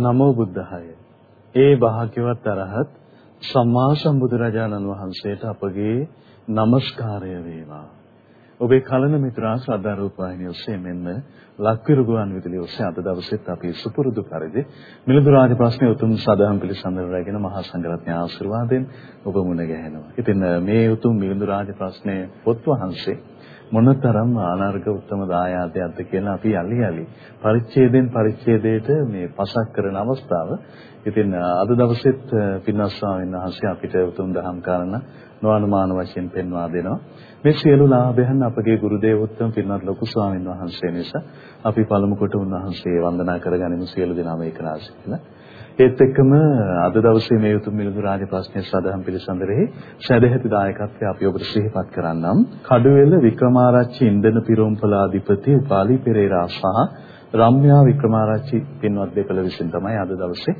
නමෝ බුද්ධාය. ඒ භාග්‍යවත් අරහත් සම්මා සම්බුදුරජාණන් වහන්සේට අපගේ নমස්කාරය වේවා. ඔබේ කලන මිත්‍රා ශ්‍රද්ධා රූපවාහිනිය ඔස්සේ මෙන්න ලක්විරු ගුවන් විදුලිය ඔස්සේ අද දවසෙත් අපි සුපුරුදු පරිදි මිලිඳු රාජ ප්‍රශ්නයේ උතුම් සදාම් පිළිසඳර රැගෙන මහා සංඝරත්නය ආශිර්වාදයෙන් ඔබ මුණ ගැහෙනවා. ඉතින් මේ උතුම් මිලිඳු රාජ ප්‍රශ්නයේ පොත් වහන්සේ මොනතරම් ආනාර්ග උත්තම දායාදයක්ද කියලා අපි යලි යලි පරිච්ඡේදයෙන් පරිච්ඡේදයට මේ පසක් කරන අවස්ථාව. ඉතින් අද දවසෙත් පින්වත් ස්වාමීන් වහන්සේ අපිට උතුම් දහම් කාරණා නොඅනුමාන වශයෙන් පෙන්වා දෙනවා. මේ සියලු ලාභයන් අපගේ ගුරු දේවෝත්තම පින්වත් ලොකු ස්වාමීන් වහන්සේ නිසා අපි පළමු කොට උන්වහන්සේ වන්දනා කරගනිමු සියලු දෙනාම ඒක රාශි කියලා. ඒත් එක්කම අද දවසේ මේ උතුම් මිලිඳු රාජ ප්‍රශ්නයේ සදහම් පිළිසඳරෙහි සැදැහැති දායකත්වය අපි ඔබට සිහිපත් කරන්නම්. කඩුවෙල වික්‍රමාරච්චි ඉන්දන පිරෝම්පලාධිපති උපාලි පෙරේරා සහ රම්‍යා වික්‍රමාරච්චි පින්වත් දෙපළ විසින් තමයි අද දවසේ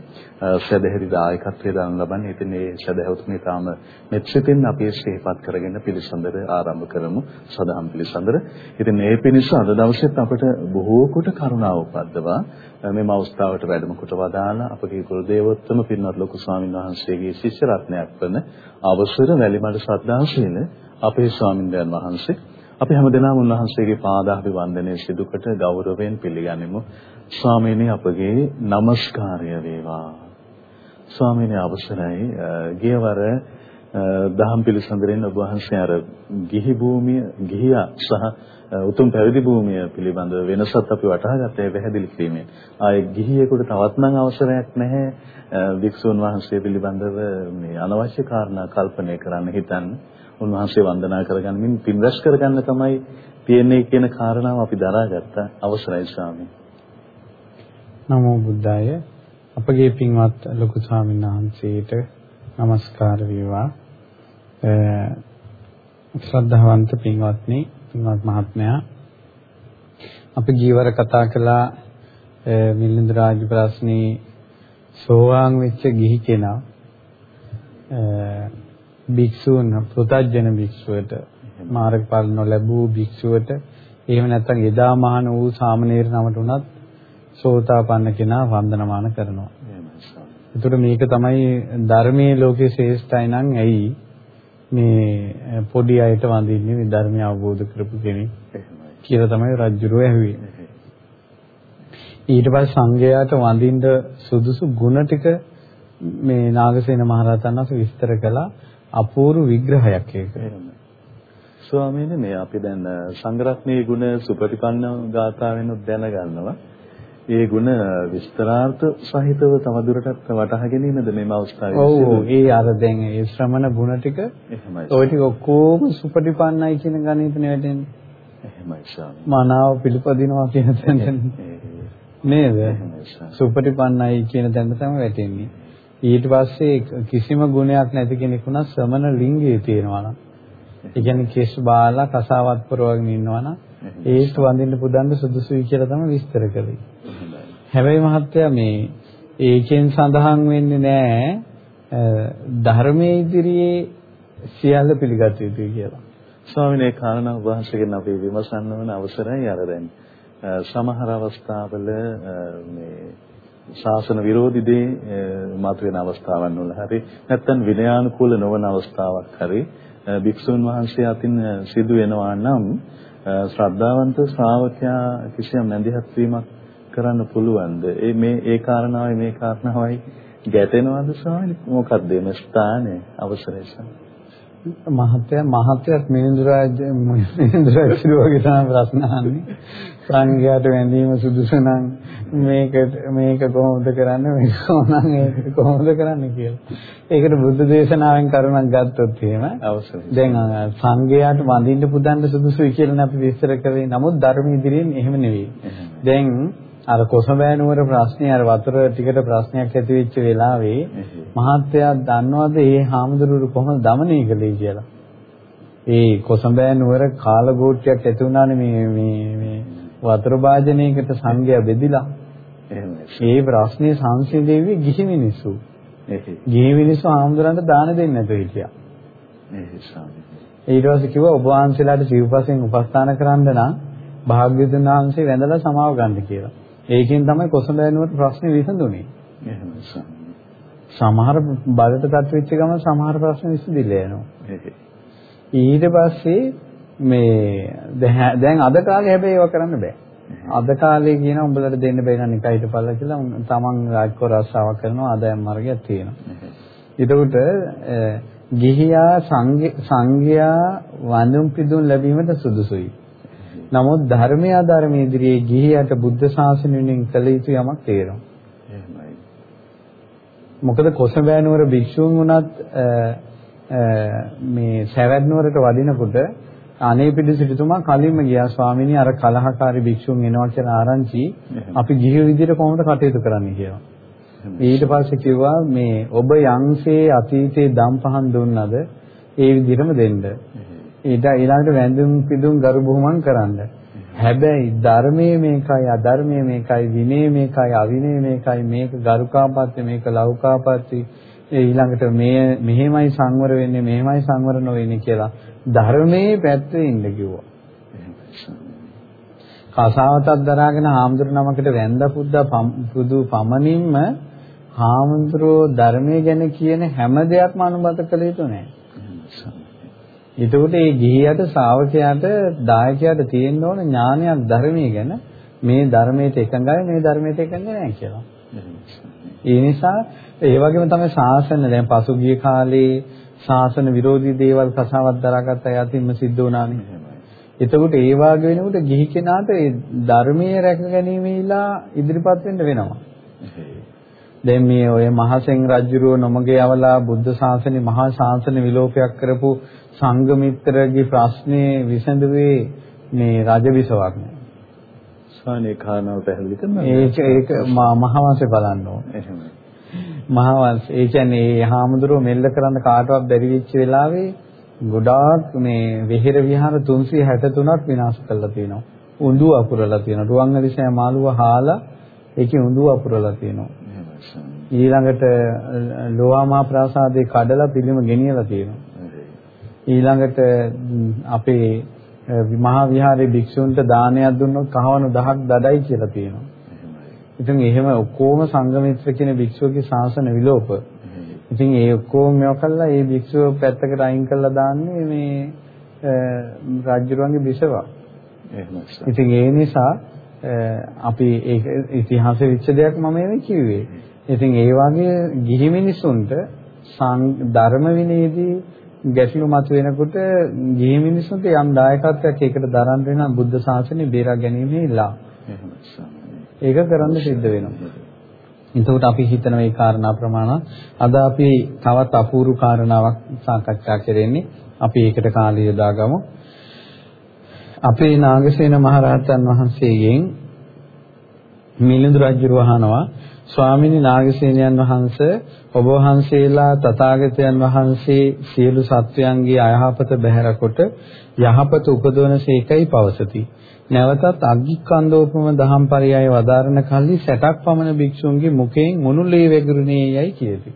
සදහැරි දායකත්වයේ දාන ලබන්නේ. ඉතින් මේ සදහැවතුනේ තාම මෙත්සිතින් අපි සිහිපත් කරගෙන පිළිසඳර ආරම්භ කරමු සදහම් පිළිසඳර. ඉතින් මේ පිණිස අද දවසෙත් අපට බොහෝ කොට කරුණාව උපද්දවා මෙම අවස්ථාවට වැඩම කොට වදාලා අපගේ ගුරු දේවෝත්තම පින්වත් ලොකු ස්වාමීන් වහන්සේගේ ශිෂ්‍ය රත්නයක් වන අවසර වැලිමඩ සද්ධාශීල අපේ ස්වාමින්දයන් වහන්සේ අපි හැමදෙනාම උන්වහන්සේගේ පාදාභිවන්දනය සිදු කොට ගෞරවයෙන් පිළිගනිමු. ස්වාමීනි අපගේ নমස්කාරය වේවා. ස්වාමීනි අවසරයි ගියවර දහම් පිළිසඳරෙන් ඔබ වහන්සේ අර ගිහි භූමිය ගිහියා සහ උතුම් පැවිදි භූමිය පිළිබඳ වෙනසත් අපි වටහා ගත්තා ඒ පැහැදිලි කිරීමෙන්. ආයේ ගිහියෙකුට තවත් නම් අවසරයක් නැහැ වික්ෂුන් වහන්සේ පිළිබඳව මේ අනවශ්‍ය කාරණා කල්පනය කරන්න හිතන්න. උන්වහන්සේ වන්දනා කරගන්නමින් පින් රැස් කරගන්න තමයි තියෙන්නේ කියන කාරණාව අපි දරාගත්ත අවසරයි ස්වාමී. නමෝ බුද්ධාය අපගේ පින්වත් ලොකු ස්වාමීන් වහන්සේට নমස්කාර වේවා. ශ්‍රද්ධාවන්ත පින්වත්නි පින්වත් මහත්මයා අපි ජීවර කතා කළා මිලින්ද රාජ ප්‍රශ්නේ සෝවාන් වෙච්ච ගිහි කෙනා භික්ෂූන් පෘථජන භික්ෂුවට මාර්ගඵල නොලැබූ භික්ෂුවට එහෙම නැත්නම් එදා මහාන වූ සාමණේර නමට උනත් සෝතාපන්න කෙනා වන්දනමාන කරනවා. ඒතර මේක තමයි ධර්මයේ ලෝකේ ශ්‍රේෂ්ඨයි නම් ඇයි මේ පොඩි අයට වඳින්නේ මේ ධර්මය අවබෝධ කරපු කෙනෙක් කියලා තමයි රජුරෝ ඇහුවේ. ඊට පස්සේ සංඝයාට වඳින්න සුදුසු ගුණ ටික මේ නාගසේන මහරහතන් වහන්සේ විස්තර කළා. අපූර්ව විග්‍රහයක් ඒක. ස්වාමීනි මේ අපි දැන් සංග්‍රහණයේ ගුණ සුපටිපන්න ගාථාවෙන් දැනගන්නවා. ඒ ගුණ විස්තරාර්ථ සහිතව තවදුරටත් වටහා ගැනීමද මේ අවස්ථාවේ ඔව් ඒ අර දැන් ඒ ශ්‍රමණ ගුණ ටික. ওই ටික ඔක්කොම සුපටිපන්නයි කියන ගණිතනේ වැටෙන්නේ. එහෙමයි ස්වාමී. මනාව පිළිපදිනවා කියන තැන නේද? සුපටිපන්නයි කියන තැන තමයි වැටෙන්නේ. ඊට පස්සේ කිසිම ගුණයක් නැති කෙනෙක් වුණා ශ්‍රමණ ලිංගයේ තියෙනවා නම් ඒ කියන්නේ කෙස් බාලා කසාවත් පුරවගෙන ඉන්නවා නම් ඒක වඳින්න පුදන්න සුදුසුයි කියලා තමයි විස්තර කළේ. හැබැයි මහත්තයා මේ ඒකෙන් සඳහන් වෙන්නේ නැහැ ධර්මයේ ඉදිරියේ සියල්ල පිළිගත යුතුයි කියලා. ස්වාමීන් වහන්සේ කාරණා වහන්සේගෙන් අපි විමසන්න වන අවසරයි අර දැන් සමහර අවස්ථාවල මේ ශාසන විරෝධී දේ මතුවෙන අවස්ථාවන් වල හරි නැත්නම් විනයානුකූල නොවන අවස්ථාවක් හරි භික්ෂුන් වහන්සේ අතින් සිදු වෙනවා නම් ශ්‍රද්ධාවන්ත ශ්‍රාවකයා කිසියම් නැඳිහත් වීමක් කරන්න පුළුවන්ද? ඒ මේ ඒ කාරණාවයි මේ කාරණාවයි ගැටෙනවද ස්වාමීනි? මොකක්ද මේ ස්ථානයේ අවසරය ස්වාමීනි? මහත්ය මහත්යත් මිනිඳුරාජ මිනිඳුරාජ වගේ තමයි ප්‍රශ්න අහන්නේ සංඝයාට වැඳීම සුදුසු නම් මේක මේක කොහොමද කරන්නේ මේක කොහොමනම් ඒක කොහොමද කරන්නේ කියලා. ඒකට බුද්ධ දේශනාවෙන් කරුණක් ගත්තොත් එහෙම අවශ්‍යයි. දැන් සංඝයාට වඳින්න පුදන්න සුදුසුයි කියලානේ අපි විස්තර කරේ. නමුත් ධර්ම ඉදිරියෙන් එහෙම නෙවෙයි. දැන් අර කොසඹෑ නුවර ප්‍රශ්නේ අර වතුර ටිකට ප්‍රශ්නයක් ඇති වෙච්ච වෙලාවේ මහත්තයා දන්නවද මේ හාමුදුරුවෝ කොහොමද দমনය කළේ කියලා. ඒ කොසඹෑ නුවර කාලගෝට්ටියක් ඇති වුණානේ මේ මේ මේ වතුර භාජනයකට සංඝයා බෙදිලා. එහෙමයි. ඒ ප්‍රශ්නේ සංසිඳෙවි ගිහි මිනිස්සු. ගිහි මිනිස්සු හාමුදුරන්ට දාන දෙන්නේ නැතුව හිටියා. ඊට පස්සේ කිව්වා ඔබ වහන්සේලාට සිව්පසෙන් උපස්ථාන කරන්න නම් භාග්‍යවතුන් වහන්සේ වැඳලා සමාව ගන්න කියලා. ඒකෙන් තමයි කොසඹෑනුවට ප්‍රශ්නේ විසඳුනේ. සමහර බඩටපත් වෙච්ච ගමන් සමහර ප්‍රශ්න විසඳිලා යනවා. ඊට පස්සේ මේ දැන් අද කාලේ හැබැයි ඒව කරන්න බෑ. අද කාලේ කියන උඹලට දෙන්න බැරි නම් එකයි හිටපල්ලා කියලා තමන් රාජ්‍ය රස්සාවක් කරනවා ආදායම් මාර්ගයක් තියෙනවා. එතකොට ගිහියා සංඝයා වඳුන් පිදුම් ලැබීමට සුදුසුයි. නමුත් ධර්මයේ අධර්මයේ ඉදිරියේ ගිහියට බුද්ධ ශාසනයෙන් කළ යුතු යමක් තියෙනවා. මොකද කොසඹෑ නුවර භික්ෂූන් වුණත් මේ සවැත් නුවරට වදිනකොට අනේ පිටු සිටුතුමා කලින්ම ගියා. ස්වාමීනි අර කලහකාරී භික්ෂුන් එනවා කියලා ආරංචි. අපි ගිහි විදිහට කොහොමද කටයුතු කරන්නේ කියලා. ඊට පස්සේ කිව්වා මේ ඔබ යම්සේ අතීතේ දම් පහන් දුන්නද? ඒ විදිහටම දෙන්න. ඊට ඊළඟට වැඳුම් පිදුම් ගරු බුහුමන් කරන්න. හැබැයි ධර්මයේ මේකයි අධර්මයේ මේකයි විනය මේකයි අවිනය මේකයි මේක ගරුකාපත්‍ය මේක ලෞකාපත්‍ය ඊළඟට මේ මෙහෙමයි සංවර වෙන්නේ මෙහෙමයි සංවර නොවෙන්නේ කියලා ධර්මයේ පැත්තේ ඉන්න කිව්වා. කසාවතක් දරාගෙන හාමුදුරු නමකට වැඳ පුද්දා පුදු පමණින්ම හාමුදුරෝ ධර්මයේ ගැන කියන හැම දෙයක්ම අනුමත කළ යුතු නෑ. එතකොට මේ ගිහියට ශ්‍රාවකයාට දායකයාට තියෙන්න ඕන ඥානයක් ධර්මයේ ගැන මේ ධර්මයට එකඟයි මේ ධර්මයට එකඟ නෑ කියලා. ඒ නිසා ඒ වගේම තමයි ශාසන දැන් පසුගිය කාලේ ශාසන විරෝධී දේවල් කසාවක් දරාගත්ත අය අතින්ම සිද්ධ වුණානේ. එතකොට ඒ වාගේ වෙනකොට ගිහි කෙනාට ඒ ධර්මයේ රැක ගැනීමේලා ඉදිරිපත් වෙන්න වෙනවා. දැන් මේ ඔය මහසෙන් රජුරෝ නොමග යවලා බුද්ධ ශාසනේ මහා ශාසන විලෝපයක් කරපු සංඝමිත්‍රගේ ප්‍රශ්නේ විසඳුවේ මේ රජවිසවක් නේ. ස්වාමීන් කාරණාව පැහැදිලි කරනවා. ඒක ඒක මහවංශේ බලන්න ඕනේ. එහෙමයි. මහවංශ ඒ කියන්නේ මේ හාමුදුරුවෝ මෙල්ල කරන්න කාටවත් බැරි වෙච්ච වෙලාවේ ගොඩාක් මේ වෙහෙර විහාර 363ක් විනාශ කරලා තියෙනවා. උඳු අපුරලා තියෙනවා. රුවන්වැලිසෑය මාළුව හාලා ඒකේ උඳු අපුරලා තියෙනවා. ඊළඟට ලෝවාමා ප්‍රාසාදේ කඩලා පිළිම ගෙනියලා තියෙනවා. ඊළඟට අපේ මහා විහාරයේ භික්ෂුන්ට දානයක් දුන්නොත් කහවණු 10ක් දඩයි කියලා තියෙනවා. ඉතින් එහෙම ඔක්කොම සංගමිත්‍ර කියන භික්ෂුවගේ ශාසන විලෝප. ඉතින් ඒ ඔක්කොම මේව කළා ඒ භික්ෂුව පැත්තකට අයින් කරලා දාන්නේ මේ රාජ්‍යරුවන්ගේ බිසවා. ඉතින් ඒ නිසා අපි ඒක ඉතිහාසෙ විච්ච දෙයක් මම මේ කිව්වේ. ඉතින් ඒ වගේ ගිහි මිනිසුන්ට ධර්ම විනයේදී ගැටලු මත වෙනකොට ගිහි මිනිසුන්ට යම් දායකත්වයක් ඒකට දරන්න වෙන බුද්ධ ශාසනය බේරා ගැනීමේ ඉලා. ඒක කරන්න සිද්ධ වෙනවා. එතකොට අපි හිතන මේ කාරණා ප්‍රමාණ අද අපි තවත් අපූර්ව කාරණාවක් සාකච්ඡා කරන්නේ. අපි ඒකට කාලය යොදාගමු. අපේ නාගසේන මහරහතන් වහන්සේගෙන් මිලිඳු රජු වහනවා ස්වාමීනි නාගසේනයන් වහන්සේ ඔබ වහන්සේලා තථාගතයන් වහන්සේ සියලු සත්වයන්ගේ අයහපත බැහැරකොට යහපත උපදවන සේකයි පවසති. නැවතත් අග්ගිකන්දෝපම දහම් පරයය වදාරන කල්ලි 60ක් පමණ භික්ෂුන්ගේ මුඛයෙන් මුනුලේ වැගුරුනේ යයි කියති.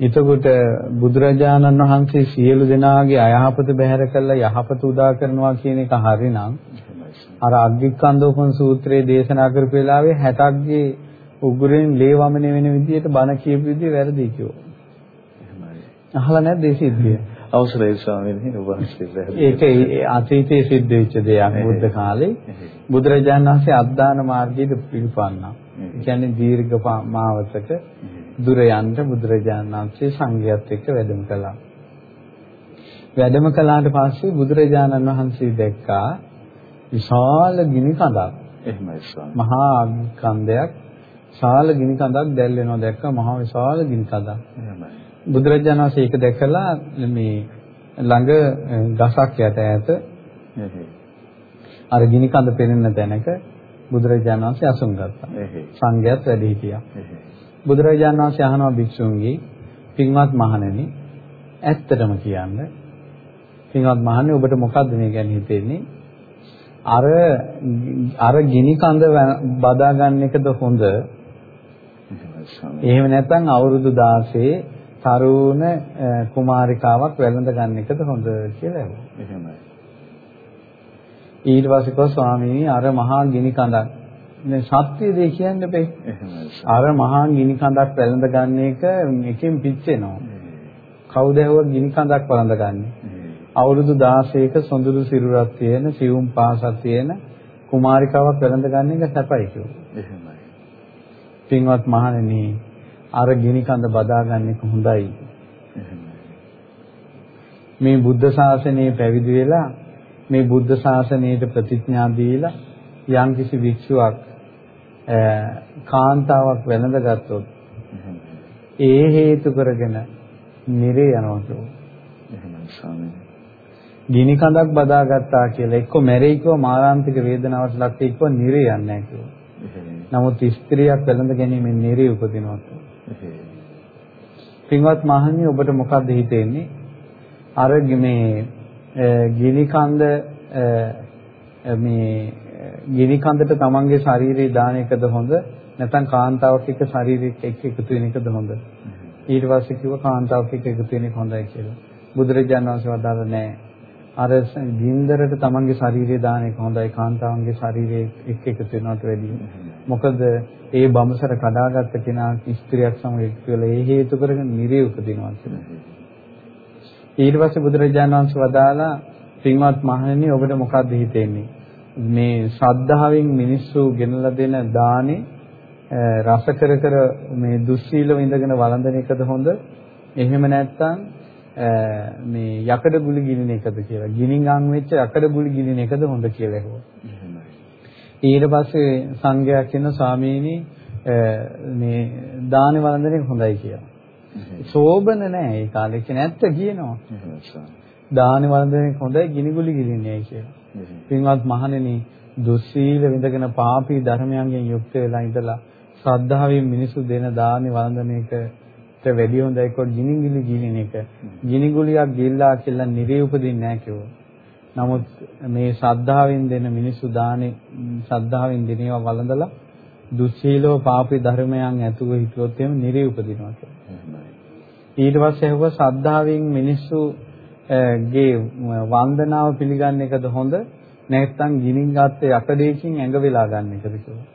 එතකොට බුදුරජාණන් වහන්සේ සියලු දෙනාගේ අයහපත බැහැර කළා යහපත උදා කරනවා කියන එක හරිනම් අර අග්ගිකන්දෝපම සූත්‍රයේ දේශනා කරපු වෙලාවේ 60ක්ගේ උගුරෙන් ලේ වමන වෙන විදිහට බණ කියපු විදිහ වැරදි කිව්වා. එහෙමයි. අහලා නැද්ද ඒ සිද්ධිය? අවසරයි ස්වාමීනි ඔබ වහන්සේ ඒක අතීතයේ සිද්ධ වෙච්ච දෙයක් බුද්ධ කාලේ බුදුරජාණන් වහන්සේ අද්දාන මාර්ගයේ පිළිපන්නා. ඒ කියන්නේ දීර්ඝ මාවතක දුර යන්න බුදුරජාණන් වහන්සේ සංඝයාත් එක්ක වැඩම කළා. වැඩම කළාට පස්සේ බුදුරජාණන් වහන්සේ දැක්කා විශාල ගිනි කඳක්. එහෙමයි ස්වාමී. මහා කන්දයක් විශාල ගිනි කඳක් දැල් වෙනවා දැක්කා මහා විශාල ගිනි කඳක්. එහෙමයි. බුදුරජාණන් වහන්සේ ඒක දැකලා මේ ළඟ ගසක් යට ඈත අර ගිනි කඳ පෙනෙන තැනක බුදුරජාණන් වහන්සේ අසුන් ගත්තා. සංඝයාත් වැඩි හිටියා. බුදුරජාණන් වහන්සේ අහනවා භික්ෂුන්ගේ පින්වත් මහණෙනි ඇත්තටම කියන්න පින්වත් මහණෙනි ඔබට මොකද්ද මේ ගැන හිතෙන්නේ? අර අර ගිනි කඳ බදා ගන්න එකද හොඳ? එහෙම නැත්නම් අවුරුදු 16 තරුණ කුමාරිකාවක් වැළඳ ගන්න එකද හොඳ කියලා. එහෙමයි. ඊට පස්සේ කෝ ස්වාමීනි අර මහා ගිනි කඳක් දැන් සත්‍ය දෙය කියන්න බෑ. අර මහා ගිනි කඳක් වැළඳ ගන්න එක එකෙන් පිච්චෙනවා. කවුද ඇහුවා ගිනි කඳක් වළඳ ගන්න? අවුරුදු 16ක සොඳුරු සිරුරක් තියෙන සියුම් පාසක් තියෙන කුමාරිකාවක් වැළඳ ගන්න එක සැපයි කිව්වා. එහෙමයි. පින්වත් මහණෙනි අර ගිනි කඳ බදා ගන්න එක හොඳයි. මේ බුද්ධ ශාසනය පැවිදි වෙලා මේ බුද්ධ ශාසනයට ප්‍රතිඥා දීලා යම්කිසි භික්ෂුවක් කාන්තාවක් වැළඳගත්තොත්. ඒ හේතු කරගෙන නිරේ යනවා කියෝ. එහෙමයි ස්වාමීනි. ගිනි කඳක් බදාගත්තා කියලා එක්ක මැරෙයි කිව්ව මාරාන්තික වේදනාවට ලක් වෙයි කිව්ව නිරේ යන්නේ නැහැ කිව්වා. නමුත් ස්ත්‍රියක් වැළඳ ගැනීමෙන් නිරේ උපදිනවා. පින්වත් මහණනි ඔබට මොකද්ද හිතෙන්නේ? අර මේ ගිනි කඳ මේ ගිනි කඳට තමන්ගේ ශරීරය දාන එකද හොඳ? නැත්නම් කාන්තාවක් එක්ක ශරීරයක් එක්ක එකතු වෙන එකද හොඳ? ඊට පස්සේ කිව්ව කාන්තාවක් එක්ක එකතු වෙන එක හොඳයි කියලා. බුදුරජාණන් වහන්සේ වදාළ නෑ. අර ගින්දරට තමන්ගේ ශරීරය දාන එක හොඳයි කාන්තාවන්ගේ ශරීරය එක්ක එකතු වෙනවට වැඩිය මොකද ඒ බඹසර කඩාගත්ත කෙනා ස්ත්‍රියක් සමග එකතු වෙලා ඒ හේතු කරගෙන නිරේ උපදිනවා කියලා. ඊට පස්සේ බුදුරජාණන් වහන්සේ වදාලා පින්වත් මහණෙනි ඔබට මොකක්ද හිතෙන්නේ? මේ ශ්‍රද්ධාවෙන් මිනිස්සු ගෙනලා දෙන දානේ රස කර කර මේ දුස්සීලව ඉඳගෙන වළඳන එකද හොඳ? එහෙම නැත්නම් මේ යකඩ ගුලි ගිනින එකද කියලා ගිනින් අන් වෙච්ච යකඩ ගුලි ගිනින එකද හොඳ කියලා ඇහුවා ඊට පස්සේ සංඝයා කියන ස්වාමීනි මේ දානේ වළඳන එක හොඳයි කියලා සෝබන නෑ ඒ කාලේ කියන ඇත්ත කියනවා. දාන වන්දනේ හොඳයි ගිනිගුලි ගිලින්නේ කියලා. පින්වත් මහණෙනි දුස්සීල විඳගෙන පාපී ධර්මයන්ගෙන් යුක්ත වෙලා ඉඳලා ශ්‍රද්ධාවෙන් මිනිසු දෙන දාන වන්දන එකට වැඩි හොඳයි කොට ගිනිගුලි ගිලින එක. ගිනිගුලියක් ගිල්ලා කියලා නිරේ උපදින්නේ නැහැ කිව්වා. නමුත් මේ ශ්‍රද්ධාවෙන් දෙන මිනිසු දානේ ශ්‍රද්ධාවෙන් දෙනේවා වළඳලා දුස්සීලව පාපී ධර්මයන් ඇතුව හිටියොත් එහෙම නිරේ උපදිනවා කියලා. ඊට පස්සේ ඇහුවා ශ්‍රද්ධාවෙන් මිනිස්සු ගේ වන්දනාව පිළිගන්න එකද හොඳ නැත්නම් ගිනින් ගත්ත යකඩේකින් ඇඟ වෙලා ගන්න එකද කියලා.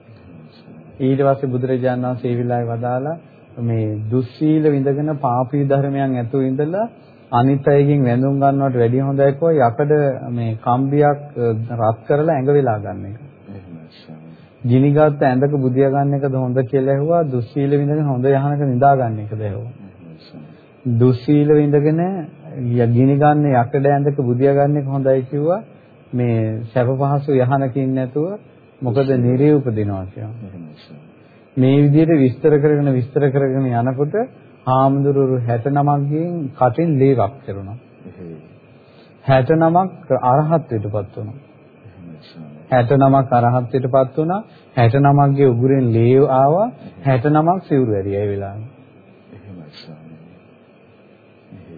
ඊට පස්සේ බුදුරජාණන් වහන්සේ ඒ විලාවේ වදාලා මේ දුස්සීල විඳගෙන පාපී ධර්මයන් ඇතුව ඉඳලා අනිත් අයගෙන් වැඳුම් ගන්නවට වැඩිය හොඳයි කෝ යකඩ මේ කම්බියක් රත් කරලා ඇඟ වෙලා ගන්න එක. ගිනිගත් ඇඳක බුදියා ගන්න එකද හොඳ කියලා ඇහුවා දුස්සීල විඳගෙන හොඳ යහනක නිදා ගන්න එකද ඇහුවා. දුස්සීල විඳගෙන ගිනි ගන්න යකඩ ඇඳක බුදියා ගන්න එක හොඳයි කිව්වා. මේ සැප පහසු යහනකින් නැතුව මොකද නිරේ උපදිනවා කියනවා. මේ විදිහට විස්තර කරගෙන විස්තර කරගෙන යනකොට හාමුදුරුවෝ 69 ගෙන් කටින් ලේවක් කෙරුණා. 69ක් අරහත්ත්වයටපත් වුණා. 69ක් අරහත්ත්වයටපත් වුණා. 69ක් ගේ උගුරෙන් ලේ ආවා. 69ක් සිවුරු ඇරියා ඒ වෙලාවේ?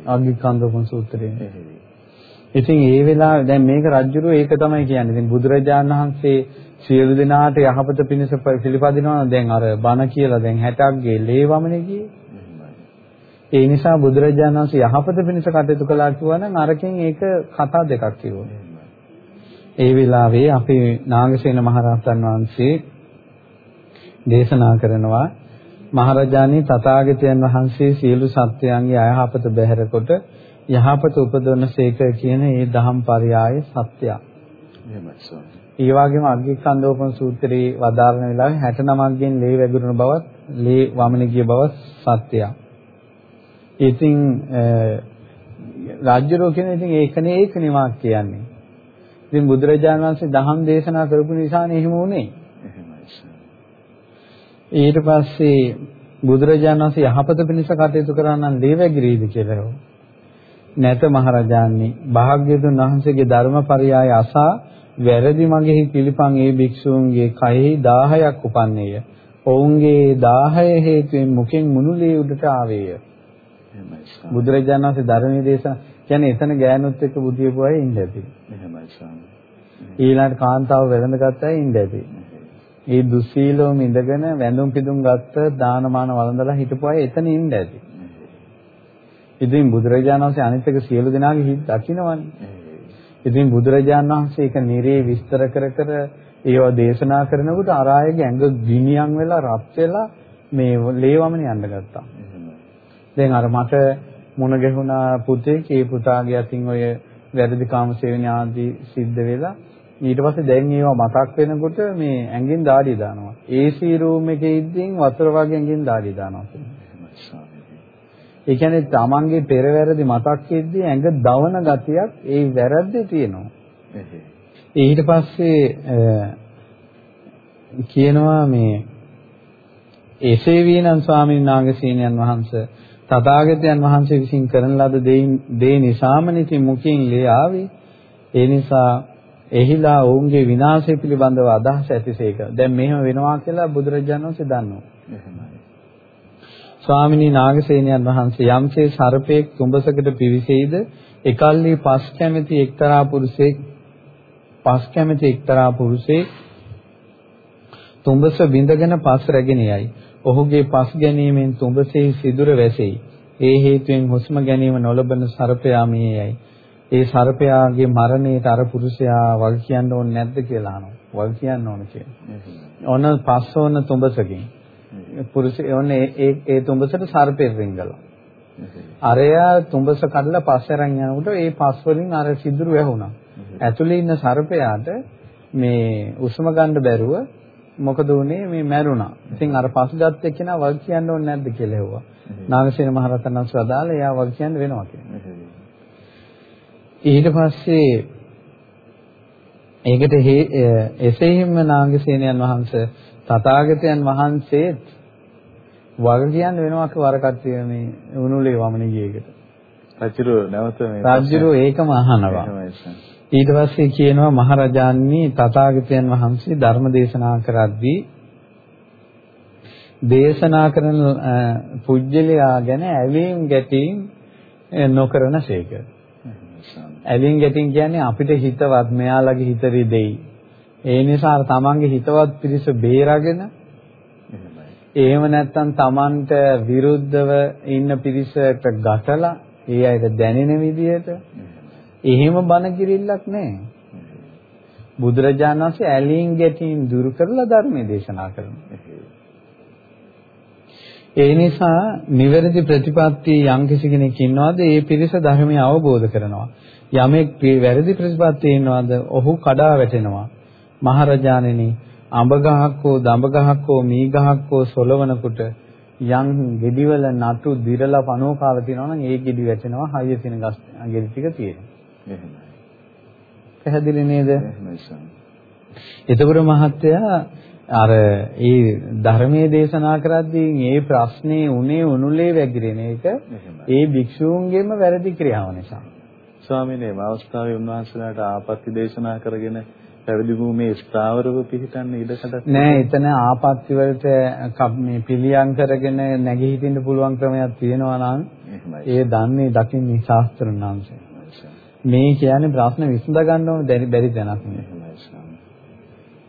අග්ගිකන්දපොන් සූත්‍රයේ ඉතින් ඒ වෙලාවේ දැන් මේක රජුරෝ ඒක තමයි කියන්නේ. ඉතින් බුදුරජාණන් වහන්සේ සියලු දෙනාට යහපත පිණිස පිළිපදිනවා දැන් අර බණ කියලා දැන් 60ක් ගේ ලේ වමනේ ගියේ ඒ නිසා බුදුරජාණන් වහන්සේ යහපත පිණිස කටයුතු කළා කියනවා නම් අරකින් ඒක කතා දෙකක් කියවනේ ඒ වෙලාවේ අපේ නාගසේන මහරහතන් වහන්සේ දේශනා කරනවා මහරජාණන් තථාගතයන් වහන්සේ සියලු සත්‍යයන්ගේ අයහපත බැහැර කොට යහපත උපදවන සේක කියන ඒ දහම් පරයය සත්‍යය. එහෙමයි ස්වාමී. ඒ වගේම අග්ගිකන්දෝපන සූත්‍රයේ වදාරන වෙලාවේ 69ක් ගෙන් ලේ වැගිරුණ බවත් ලේ වමන ගිය බවත් සත්‍යය. ඉතින් රාජ්‍යරෝ කියන ඉතින් ඒකනේ ඒකනේ වාක් කියන්නේ. ඉතින් බුදුරජාණන් වහන්සේ දහම් දේශනා කරපු නිසානේ එහෙම වුනේ. ඊට පස්සේ බුදුරජාණන් වහන්සේ යහපත පිණිස කටයුතු කරා නම් දේවගිරීද කියලා හෝ නැත මහරජාණනි භාග්‍යවතුන් වහන්සේගේ ධර්මපරයය අසා වැරදි මගෙහි පිළිපන් ඒ භික්ෂූන්ගේ කයෙහි 1000ක් උපන්නේය. ඔවුන්ගේ 1000 හේතුවෙන් මුකෙන් මුනුලේ උඩට ආවේය. බුදුරජාණන් වහන්සේ ධර්මයේ දේශනා කියන්නේ එතන ගෑනුත් එක්ක බුදියපු අය ඉන්න ඇති. එහෙමයි ස්වාමී. ඊළඟ කාන්තාව වැළඳගත් අය ඉන්න ඇති. ඒ දුස්සීලවම ඉඳගෙන වැඳුම් පිදුම් ගත්ත දානමාන වළඳලා හිටපු අය එතන ඉන්න ඇති. ඉතින් බුදුරජාණන් වහන්සේ අනිත් එක සියලු දෙනාගේ හිත් දකින්නවනේ. ඉතින් බුදුරජාණන් වහන්සේ ඒක නිරේ විස්තර කර කර ඒවා දේශනා කරනකොට අර අයගේ ඇඟ ගිනියම් වෙලා රත් වෙලා මේ ලේවමන යන්න ගත්තා. දැන් අර මට මුණ ගැහුණා පුතේ ඒ පුතාගේ අතින් ඔය වැරදි කාම සේවන ආදී සිද්ධ වෙලා ඊට පස්සේ දැන් ඒවා මතක් වෙනකොට මේ ඇඟෙන් දාඩිය දානවා. AC room එකේ ඉඳින් වතුර වගේ ඇඟෙන් දාඩිය දානවා. ඒ කියන්නේ තමන්ගේ පෙර වැරදි මතක් වෙද්දී ඇඟ දවන ගතියක් ඒ වැරද්දේ තියෙනවා. ඊට පස්සේ කියනවා මේ එසේ වීනම් ස්වාමීන් වහන්සේයන් වහන්සේ තථාගතයන් වහන්සේ විසින් කරන ලද දේ නිසාම නිති මුකින් ලේ ආවේ. ඒ නිසා එහිලා ඔවුන්ගේ විනාශය පිළිබඳව අදහස් ඇතිසේක. දැන් මෙහෙම වෙනවා කියලා බුදුරජාණන් වහන්සේ දන්නවා. ස්වාමිනී නාගසේනයන් වහන්සේ යම්සේ සර්පයෙක් තුඹසකට පිවිසෙයිද එකල්ලි පස් කැමැති එක්තරා පුරුෂයෙක් පස් කැමැති එක්තරා පුරුෂයෙක් තුඹස බිඳගෙන පස් රැගෙන යයි. ඔහුගේ පස් ගැනීමෙන් තුඹසේ සිදුර වැසෙයි. ඒ හේතුවෙන් හුස්ම ගැනීම නොලබන සර්පයා මියයි. ඒ සර්පයාගේ මරණයට අර පුරුෂයා වග කියන්න ඕනේ නැද්ද කියලා අහනවා. වග කියන්න ඕන කියලා. ඔන්න පස්වන තුඹසකින්. පුරුෂය ඔන්නේ ඒ ඒ තුඹසට සර්පෙක් රිංගලා. අරයා තුඹස කඩලා පස්සේ අරන් යනකොට ඒ පස් වලින් අර සිදුරු වැහුණා. ඇතුලේ ඉන්න සර්පයාට මේ උස්ම ගන්න බැරුව මොකද උනේ මේ මැරුණා. ඉතින් අර පස් ගත්ත එක්කෙනා වග කියන්න ඕනේ නැද්ද කියලා හෙව්වා. නාගසේන මහරහතන් වහන්සේ අදාළ එයා වග කියන්න වෙනවා කියලා. ඊට පස්සේ ඒකට එසේම නාගසේනයන් වහන්සේ තථාගතයන් වහන්සේත් වග කියන්න වෙනවා වර කට්ටිය මේ උණුලේ වමන ගියේකට. රජුරු නැවත මේ රජුරු ඒකම අහනවා. ඊට පස්සේ කියනවා මහරජාණනි තථාගතයන් වහන්සේ ධර්ම දේශනා කරද්දී දේශනා කරන පුජ්‍යලයා ගැන ඇලීම් ගැටීම් නොකරන සේක. ඇලීම් ගැටීම් කියන්නේ අපිට හිතවත් මෙයාලගේ හිත රිදෙයි. ඒ නිසා තමන්ගේ හිතවත් පිරිස බේරාගෙන එහෙම නැත්නම් තමන්ට විරුද්ධව ඉන්න පිරිසට ගැටලා ඒ අයට දැනෙන විදිහට එහෙම බන කිරිල්ලක් නැහැ. බුදුරජාණන් වහන්සේ ඇලීම් ගැටීම් දුරු කරලා ධර්මයේ දේශනා කරනවා. ඒ නිසා නිවැරදි ප්‍රතිපත්ති යම් කිසි කෙනෙක් ඉන්නවාද ඒ පිරිස ධර්මය අවබෝධ කරනවා. යමෙක් වැරදි ප්‍රතිපත්තියේ ඉන්නවාද ඔහු කඩා වැටෙනවා. මහරජාණෙනි අඹ ගහක් හෝ දඹ ගහක් හෝ මී ගහක් හෝ සොලවනකොට යම් ගෙඩිවල නටු දිරලා පනෝකාව තියෙනවා නම් ඒ ගෙඩි වැටෙනවා හයිය තියෙන ගස් ගෙඩි ටික තියෙනවා. එහෙමයි. පැහැදිලි නේද? එතකොට මහත්තයා අර ඒ ධර්මයේ දේශනා කරද්දී මේ ප්‍රශ්නේ උනේ උනුලේ වැగిරෙන එක ඒ භික්ෂූන්ගේම වැරදි ක්‍රියාව නිසා. ස්වාමීනි මේ අවස්ථාවේ උන්වහන්සේලාට ආපත්‍ය දේශනා කරගෙන පැවිදි භූමියේ ස්ථාවරව පිහිටන්න ඉඩකඩක් නෑ එතන ආපත්‍ය වලට මේ පිළියම් කරගෙන නැගී හිටින්න පුළුවන් ක්‍රමයක් තියෙනවා නම් ඒ දන්නේ දකින්නේ ශාස්ත්‍රඥාන්සේ. මේ කියන්නේ ප්‍රශ්න විසඳ ගන්න ඕන බැරි දැනක්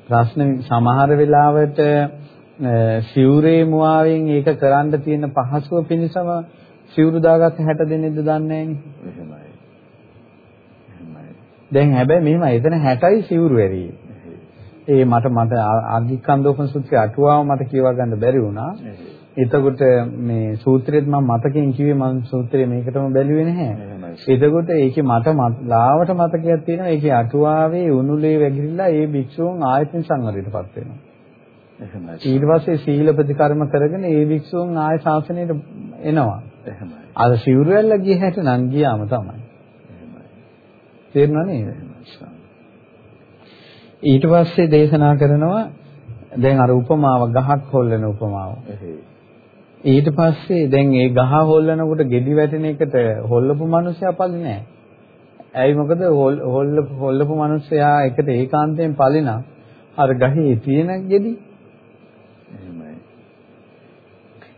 ප්‍රශ්න සමහර වෙලාවට සිවුරේ මුවාවෙන් ඒක කරන්න තියෙන පහසුව පිණිසම සිවුරු දාගත්ත 60 දෙනෙක්ද දන්නේ නැහැ දැන් හැබැයි මෙහෙම එතන 60යි සිවුරු ඇරි. ඒ මට මට අග්ගිකන්දෝපන සූත්‍රයේ අටුවාව මට කියවා ගන්න බැරි වුණා. එතකොට මේ සූත්‍රෙත් මම මතකෙන් කිව්වේ මම සූත්‍රය මේකටම බැලුවේ නැහැ. එතකොට ඒකේ මට ලාවට මතකයක් තියෙනවා. ඒකේ අටුවාවේ උණුලේ වැగిරිලා ඒ භික්ෂුන් ආයතන සංවරයටපත් වෙනවා. ඊට පස්සේ සීල ප්‍රතිකර්ම කරගෙන ඒ භික්ෂුන් ආය ශාසනයට එනවා. එහෙමයි. අර සිවුරු ඇල්ල ගිය හැට නම් ගියාම තමයි. තේරුණා නේද? ඊට පස්සේ දේශනා කරනවා දැන් අර උපමාව ගහක් හොල්ලන උපමාව. ඊට පස්සේ දැන් ඒ ගහ හොල්ලනකොට ගෙඩි වැටෙන එකට හොල්ලපු මිනිස්සයා පලි නෑ. ඇයි මොකද හොල්ලපු හොල්ලපු මිනිස්සයා එකට ඒකාන්තයෙන් පලිනා අර ගහේ තියෙන ගෙඩි. එහෙමයි.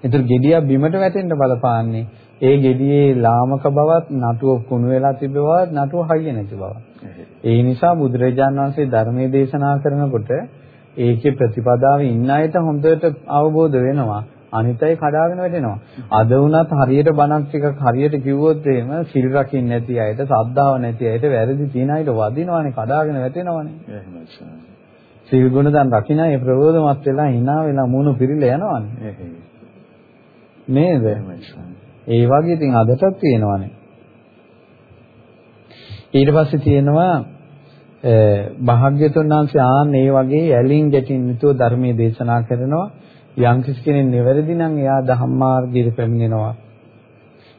ඒතර ගෙඩිය බිමට වැටෙන්න බලපාන්නේ ඒ gediye ලාමක බවත් නටුව කුණු වෙලා තිබෙ බවත් නටුව හයිය නැති බවත්. ඒ නිසා බුදුරජාණන් වහන්සේ ධර්මයේ දේශනා කරනකොට ඒකේ ප්‍රතිපදාවේ ඉන්න අයට හොඳට අවබෝධ වෙනවා. අනිතයි කඩාගෙන වැටෙනවා. අද වුණත් හරියට බණක් ටිකක් හරියට කිව්වොත් එහෙම සිල් රකින්න නැති අයට, සද්ධාව නැති අයට, වැරදි තියන අයට වදිනවනේ, කඩාගෙන වැටෙනවනේ. සීල් ගුණ දැන් රකින්න ඒ ප්‍රබෝධමත් වෙලා hina වෙලා මූණු පිරිලා යනවනේ. නේද? ඒ වගේ ඉතින් අදටත් තියෙනවානේ. ඊට පස්සේ තියෙනවා භාග්‍යතුන් වහන්සේ ආන් ඒ වගේ ඇලින් ගැටින් නිතෝ ධර්මයේ දේශනා කරනවා. යම් කෙනෙක් නිවැරදි නම් එයා ධම්මාර්ගයට පැමිණෙනවා.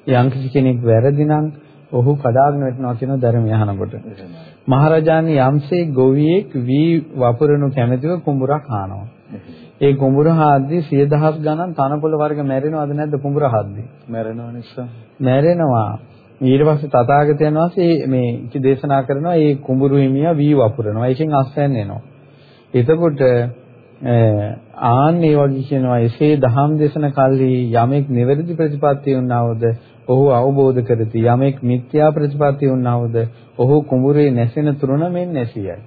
යම් කෙනෙක් වැරදි නම් ඔහු කඩාගෙන වැටෙනවා කියන ධර්මය අහනකොට. මහරජාණන් යම්සේ ගොවියෙක් වී වපුරනු කැමැතිව කුඹුරක් හානවා ඒ කුඹුර හාද්දී සිය දහස් ගණන් තනකොළ වර්ග මැරෙනවද නැද්ද කුඹුර හාද්දී? මැරෙනවා නිසා. මැරෙනවා. ඊට පස්සේ තථාගතයන් වහන්සේ මේ ඉති දේශනා කරනවා මේ කුඹුරු හිමියා වී වපුරනවා. ඒකෙන් අස්වැන්න එනවා. එතකොට ආන් මේ වගේ කියනවා එසේ දහම් දේශන කල්හි යමෙක් නිවැරදි ප්‍රතිපත්තිය වුණාවද ඔහු අවබෝධ කරති. යමෙක් මිත්‍යා ප්‍රතිපත්තිය වුණාවද ඔහු කුඹුරේ නැසෙන තුරුණ මෙන් නැසියයි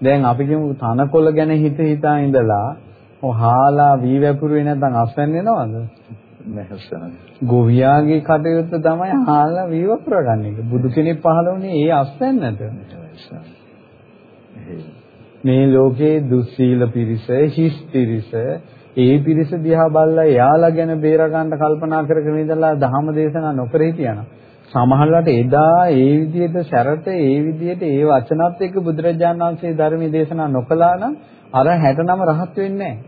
දැන් අපි කියමු තනකොළ ගැන හිත හිතා ඉඳලා ඔහාලා වී වැපුරුවේ නැත්නම් අස්වැන්න එනවද නැහැ ගෝවියාගේ කටයුත්ත තමයි හාලා වීව කරගන්න එක. බුදු කෙනෙක් පහළ වුණේ ඒ අස්වැන්නට. මේ ලෝකේ දුස්සීල පිරිස, හිස් පිරිස, ඒ පිරිස දිහා බලලා එයාලා ගැන බේර ගන්න කල්පනා කරගෙන ඉඳලා ධර්ම දේශනා නොකර හිටියනම් සමහරවිට එදා ඒ විදිහට සැරට ඒ විදිහට ඒ වචනත් එක්ක බුදුරජාණන් වහන්සේ ධර්මයේ දේශනා නොකළා නම් අර 69 රහත් වෙන්නේ නැහැ.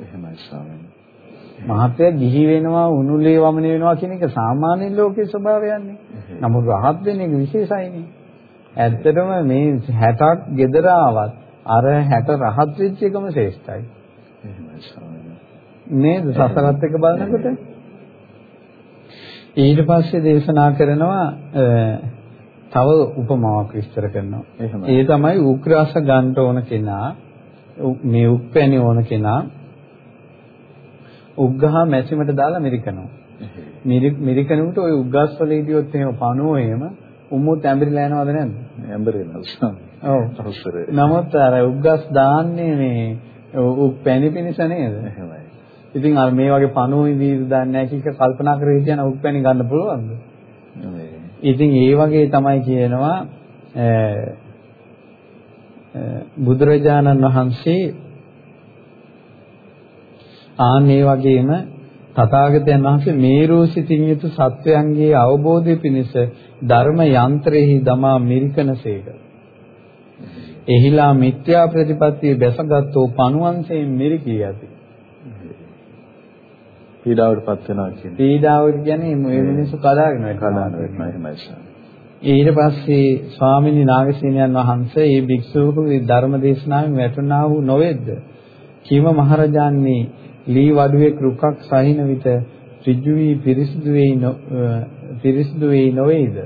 එහෙමයි ස්වාමීනි. මහත්ය ගිහි වෙනවා උණුලේ වමන වෙනවා කියන එක සාමාන්‍ය ලෝකයේ ස්වභාවයන්නේ. නමුත් රහත් වෙන එක විශේෂයිනේ. ඇත්තටම මේ 60ක් gedara ආවත් අර 60 රහත් වෙච්ච එකම ශ්‍රේෂ්ඨයි. නේද සසරත් එක බලනකොට ඊට පස්සේ දේශනා කරනවා තව උපමාවක් විස්තර කරනවා. ඒ තමයි උග්‍රාස ගන්න ඕන කෙනා මේ උප්පැණි ඕන කෙනා උග්ගහා මැසිමට දාලා මිරිකනවා. මිරිකනකොට ওই උග්ගස් වල හිටියොත් එහෙම පණුව එහෙම උමුත් ඇඹරිලා යනවද නැද්ද? ඇඹරිලා. ඔව්. නමුත් අර උග්ගස් දාන්නේ මේ උක් පැණි පිනිස නේද? එහෙමයි. ඉතින් අර මේ වගේ පණුව ඉදී දාන්නේ නැහැ කික කල්පනා කරේ කියන උක් පැණි ගන්න පුළුවන්ද? ඉතින් ඒ වගේ තමයි කියනවා බුදුරජාණන් වහන්සේ ආන් ඒ වගේම තථාගතයන් වහන්සේ මේරෝ සිතින් යුතු සත්වයන්ගේ අවබෝධය පිණිස ධර්ම යන්ත්‍රෙහි දමා මිරිකනසේක. එහිලා මිත්‍යා ප්‍රතිපත්තිය බැසගත්ෝ පණුවන්සේ මිරිකී යති. පීඩාවටපත් වෙනවා කියන්නේ. පීඩාවට කියන්නේ මේ මිනිස්සු කඩාගෙන කඩාන වෙනවා එහෙමයි සර්. ඊට පස්සේ ස්වාමිනී නාගසේනයන් වහන්සේ මේ භික්ෂුවකු ධර්ම දේශනාවෙන් වැටුණා වූ නොවේද? කිම මහරජාන්නේ ලී වඩුවේ රුකක් සහින විට ඍජු වී පිරිසිදු වෙයි පිරිසිදු වෙයි නොවේද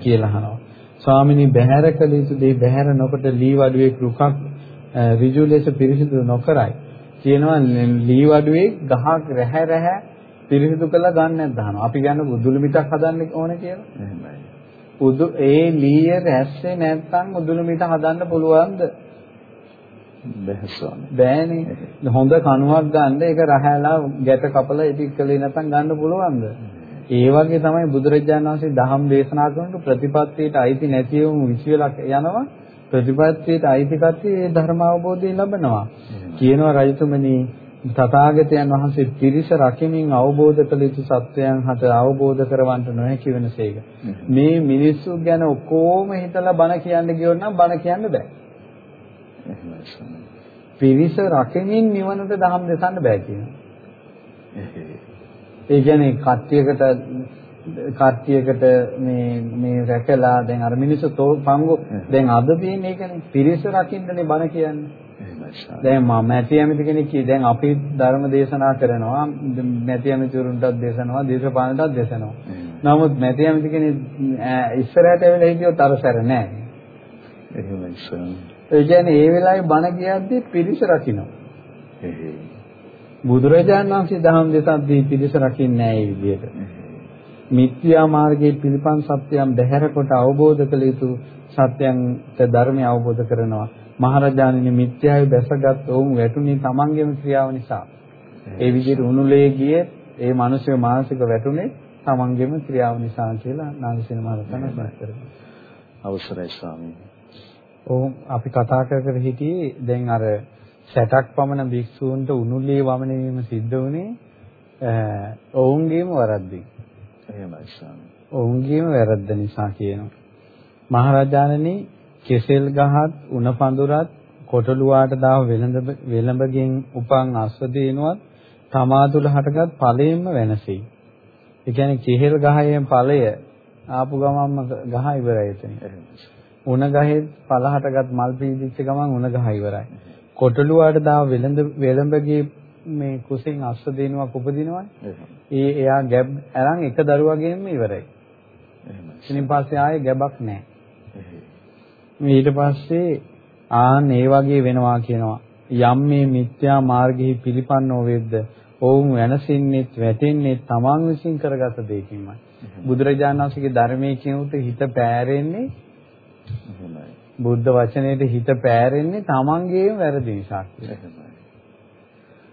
කියලා අහනවා. ස්වාමිනී බහැර කළ යුතු දේ බහැර නොකොට ලී වඩුවේ රුකක් ඍජු ලෙස පිරිසිදු නොකරයි. කියනවා ලී වඩුවේ ගහක් රැහැ රැහැ පිරිසිදු කරලා ගන්න නැද්ද අහනවා. අපි ගන්න උදුළු මිටක් හදන්න ඕනේ කියලා. එහෙමයි. උදු ඒ ලීය රැස්සේ නැත්නම් උදුළු මිට හදන්න පුළුවන්ද? බෑනේ. හොඳ කණුවක් ගන්න ඒක රහලා ගැට කපලා ඉතික් කළේ නැත්නම් ගන්න පුළුවන්ද? ඒ වගේ තමයි බුදුරජාණන් වහන්සේ දහම් දේශනා කරනකොට ප්‍රතිපත්තියට අයිති නැති වුණු විශ්වලක් යනවා ප්‍රතිපත්තියට අයිති කට්ටිය ඒ ධර්ම අවබෝධය ලබනවා. කියනවා රජතුමනි තථාගතයන් වහන්සේ පිරිස රකිමින් අවබෝධ කළ යුතු සත්‍යයන් හත අවබෝධ කරවන්නට නොහැකි වෙනසේක. මේ මිනිස්සු ගැන ඔක්කොම හිතලා බණ කියන්න ගියොත් නම් බණ කියන්න බෑ. පිරිස රකිනින් නිවනට දහම් දෙසන්න බෑ කියනවා. ඒ කියන්නේ කට්ටියකට කට්ටියකට මේ මේ රැකලා දැන් අර මිනිස්සු පංගු දැන් අද තියෙන එකනේ පිරිස රකින්නනේ බණ කියන්නේ. දැන් මම මැටි ඇමති කෙනෙක් කිය දැන් අපි ධර්ම දේශනා කරනවා මැටි ඇමතිවරුන්ටත් දේශනවා දේශපාලනටත් දේශනවා. නමුත් මැටි ඇමති කෙනෙක් ඉස්සරහට ඇවිල්ලා හිටියොත් අර සැර නෑ. එහෙමයි ඒ කියන්නේ ඒ වෙලාවේ බණ කියද්දී පිරිස රකින්න. බුදුරජාණන් වහන්සේ දහම් දෙසද්දී පිරිස රකින්නේ නැහැ මේ විදිහට. මිත්‍යා මාර්ගයේ පිළිපන් සත්‍යයන් බැහැර කොට අවබෝධ කළ යුතු සත්‍යයන්ට ධර්මය අවබෝධ කරනවා. මහරජාණන් මිත්‍යාවේ බැසගත් ඔවුන් වැටුනේ තමන්ගේම ක්‍රියාව නිසා. ඒ විදිහට උණුලේ ගියේ ඒ මිනිස්සු මානසික වැටුනේ තමන්ගේම ක්‍රියාව නිසා කියලා නාගසේන ප්‍රකාශ කරනවා. අවසරයි ස්වාමීනි. ඔව් අපි කතා කර කර හිටියේ දැන් අර 60ක් පමණ භික්ෂූන්ට උණුල්ලේ වමන වීම සිද්ධ වුණේ ඔවුන්ගේම වරද්දින්. එහෙමයි ස්වාමී. ඔවුන්ගේම වැරද්ද නිසා කියනවා. මහරජාණනි කෙසෙල් ගහත් උණ පඳුරත් කොටලුවාට දාව වෙළඳ වෙළඹගෙන් උපන් අස්වදීනුවත් තමා තුළ හටගත් ඵලයෙන්ම වෙනසෙයි. ඒ කියන්නේ කෙහෙල් ගහයෙන් ඵලය ආපු ගමන්ම ගහ ඉවරයි එතන. උණ ගහේ ඵල හටගත් මල් පීදිච්ච ගමන් උණ ගහ ඉවරයි. කොටලුවාට දාව වෙළඳ වෙළඹගේ මේ කුසින් අස්වදීනුවක් උපදිනවනේ. ඒ එයා ගැබ් අරන් එක දරුවගෙන්ම ඉවරයි. එහෙමයි. ඊට පස්සේ ආයේ ගැබක් නැහැ. ඊට පස්සේ ආන් ඒ වගේ වෙනවා කියනවා. යම් මේ මිත්‍යා මාර්ගෙහි පිළිපන්නෝ වෙද්ද ඔවුන් වෙනසින්නෙත් වැටෙන්නේ තමන් විසින් කරගත දෙයකින්මයි. බුදුරජාණන් වහන්සේගේ ධර්මයේ කියනඋත් හිත පෑරෙන්නේ බුද්ධ වචනේට හිත පෑරෙන්නේ තමන්ගේම වැරදි නිසා.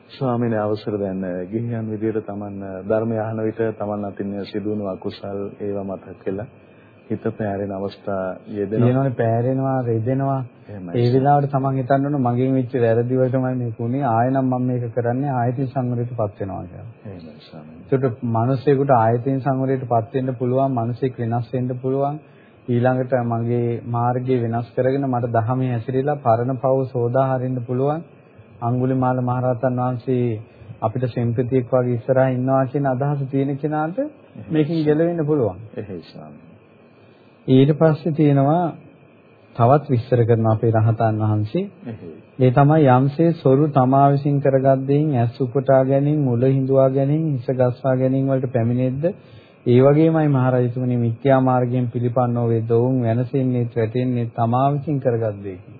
ස්වාමීන් අවසර දැන් ගිහියන් විදියට තමන් ධර්මය අහන විට තමන් අතින් සිදුවුණු අකුසල් ඒවා මතක් වෙලා හිත පෑරෙන අවස්ථා යෙදෙනවා. කියනවනේ පෑරෙනවා, රෙදෙනවා. ඒ වෙලාවට තමන් හිතන්න ඕන මගෙන් වෙච්ච වැරදි වලටමයි මේක උනේ. ආයෙනම් මම මේක කරන්නේ ආයතින් සංවරයටපත් වෙනවා කියලා. එහෙමයි ස්වාමීන්. ඒකට මිනිස්සෙකුට ආයතින් සංවරයටපත් වෙන්න පුළුවන්, මිනිසෙක් වෙනස් වෙන්න පුළුවන්. ඊළඟට මගේ මාර්ගය වෙනස් කරගෙන මට දහමේ හැසිරීලා පරණ පව සෝදා හරින්න පුළුවන්. අඟුලිමාල මහරහතන් වහන්සේ අපිට සිම්පතියක් වගේ ඉස්සරහා ඉන්නවා කියන අදහස තියෙන කෙනාට මේකෙන් ගැලවෙන්න පුළුවන්. එහෙයි ස්වාමී. ඊට පස්සේ තියෙනවා තවත් විස්තර කරන අපේ රහතන් වහන්සේ. ඒ තමයි යම්සේ සොරු තමා විසින් කරගත් දෙයින් ඇස් උපටා ගැනීම, මුල හිඳුවා ගැනීම, හිස ගස්වා ගැනීම වලට පැමිණෙද්ද ඒ වගේමයි මහරජතුමනි මිත්‍යා මාර්ගයෙන් පිළිපන්නෝ වේ දොවුන් වෙනසෙන්නේ වැටෙන්නේ තමා විසින් කරගත් දෙයකින්.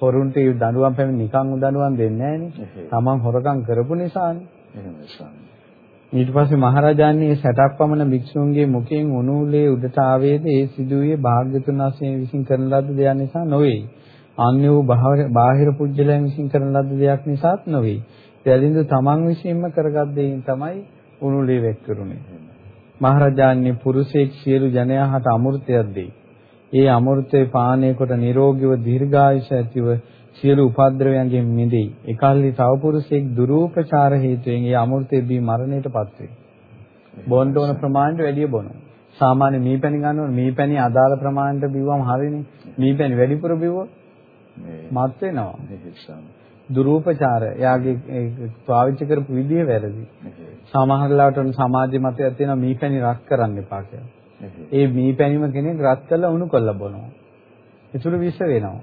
හොරුන්ට දඬුවම් පැමිණ නිකන් දඬුවම් දෙන්නේ නැහනේ. තමන් හොරකම් කරපු නිසානේ. ඊට පස්සේ මහරජාණන් 60ක් පමණ භික්ෂුන්ගේ මුඛයෙන් උණුලේ උඩට ආවේද ඒ සිදුවේ භාග්‍යතුන් වහන්සේ විසින් කරන ලද්ද දෙයක් නිසා නොවේ. අන්‍ය වූ බාහිර පුජ්‍යලයන් විසින් කරන ලද්ද දෙයක් නිසාත් නොවේ. දෙලින්ද තමන් විසින්ම කරගත් දෙයින් තමයි උණුලේ වෙක් කරුනේ. මහරජාණන් පුරුෂයෙක් සියලු ජනයාට අමෘතයක් දෙයි. ඒ අමෘතේ පානය කොට නිරෝගීව දීර්ඝායුෂ ඇතිව සියලු උපද්‍රවයන්ගෙන් මිදෙයි. එකල්හි තව පුරුෂයෙක් දුරූපචාර හේතුවෙන් ඒ අමෘතේ බී මරණයටපත් වේ. බොන්න ඕන ප්‍රමාණයට වැඩිය බොනවා. සාමාන්‍ය මීපැණි ගන්නවනේ මීපැණි අදාළ ප්‍රමාණයට බිව්වම හරිනේ. මීපැණි වැඩිපුර බිව්වොත් මත් වෙනවා. දුරූපචාර යාගේ පාවිච්චි කරපු විදිය වැරදි. සමහර ලාට සමාජ මතයක් තියෙනවා මීපැණි රත් කරන්න එපා කියලා. ඒ මී පැණිම කෙනෙක් රත් කරලා උණු කරලා බොනවා. ඒතුළු විස වෙනවා.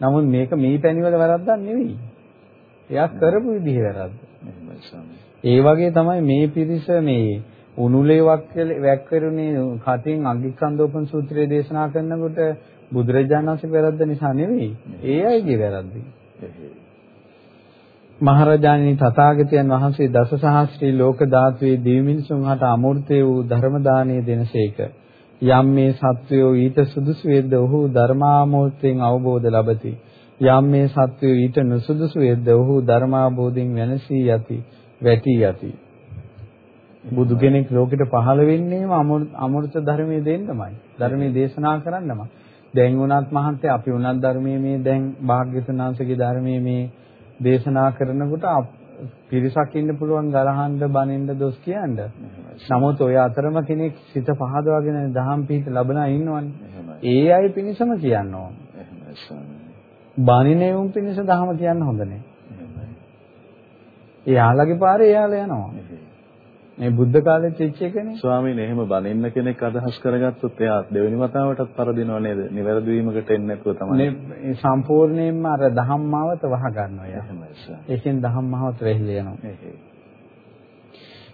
නමුත් මේක මී පැණි වල වැරද්දක් නෙවෙයි. එයා කරපු විදිහේ වැරද්ද. ඒ වගේ තමයි මේ පිරිස මේ උණුලේ වැක්කරුනේ කටින් අග්ගිකන්දෝපන් සූත්‍රය දේශනා කරනකොට බුදුරජාණන් වහන්සේ වැරද්ද නිසා නෙවෙයි. ඒ අයගේ වැරද්දයි. මහරජාණන් තථාගතයන් වහන්සේ දස සහස්‍රී ලෝක ධාතුවේ දිවි මිනිසුන් හට අමෘතේ වූ ධර්ම දානීය දෙනසේක. යම් මේ සත්වයෝ ඊට සුදුසු වේද ඔහු ධර්මාමෝර්තයෙන් අවබෝධ ලබති. යම් මේ සත්වයෝ ඊට නුසුදුසු වේද ඔහු ධර්මාබෝධයෙන් වෙනසී යති, වැටි යති. බුදු කෙනෙක් ලෝකෙට පහළ වෙන්නේම අමෘත ධර්මයේ දෙන්නමයි. ධර්මයේ දේශනා කරන්නමයි. දැන් වුණත් මහන්තේ අපි වුණත් ධර්මයේ මේ දැන් භාග්‍යතුන් වහන්සේගේ ධර්මයේ මේ දේශනා කරනකොට පිරිසක් ඉන්න පුළුවන් ගලහන්න බනින්න දොස් කියන්න. නමුත් ඔය අතරම කෙනෙක් සිත පහදවාගෙන දහම් පිහිට ලබනා ඉන්නවනේ. ඒ අය පිණිසම කියන්න ඕන. බනිනේ උන් පිණිස දහම කියන්න හොඳ නැහැ. එයාලගේ පාරේ එයාලා යනවා. මේ බුද්ධ කාලෙත් වෙච්ච එකනේ. ස්වාමීන් එහෙම බනින්න කෙනෙක් අදහස් කරගත්තොත් එයා දෙවෙනි වතාවටත් පරදිනව නේද? නිවැරදි වීමකට එන්නේ නැතුව තමයි. මේ සම්පූර්ණයෙන්ම අර ධම්මාවත වහ ගන්නවා එයා. ඒකෙන් ධම්මාවත වෙහිල යනවා.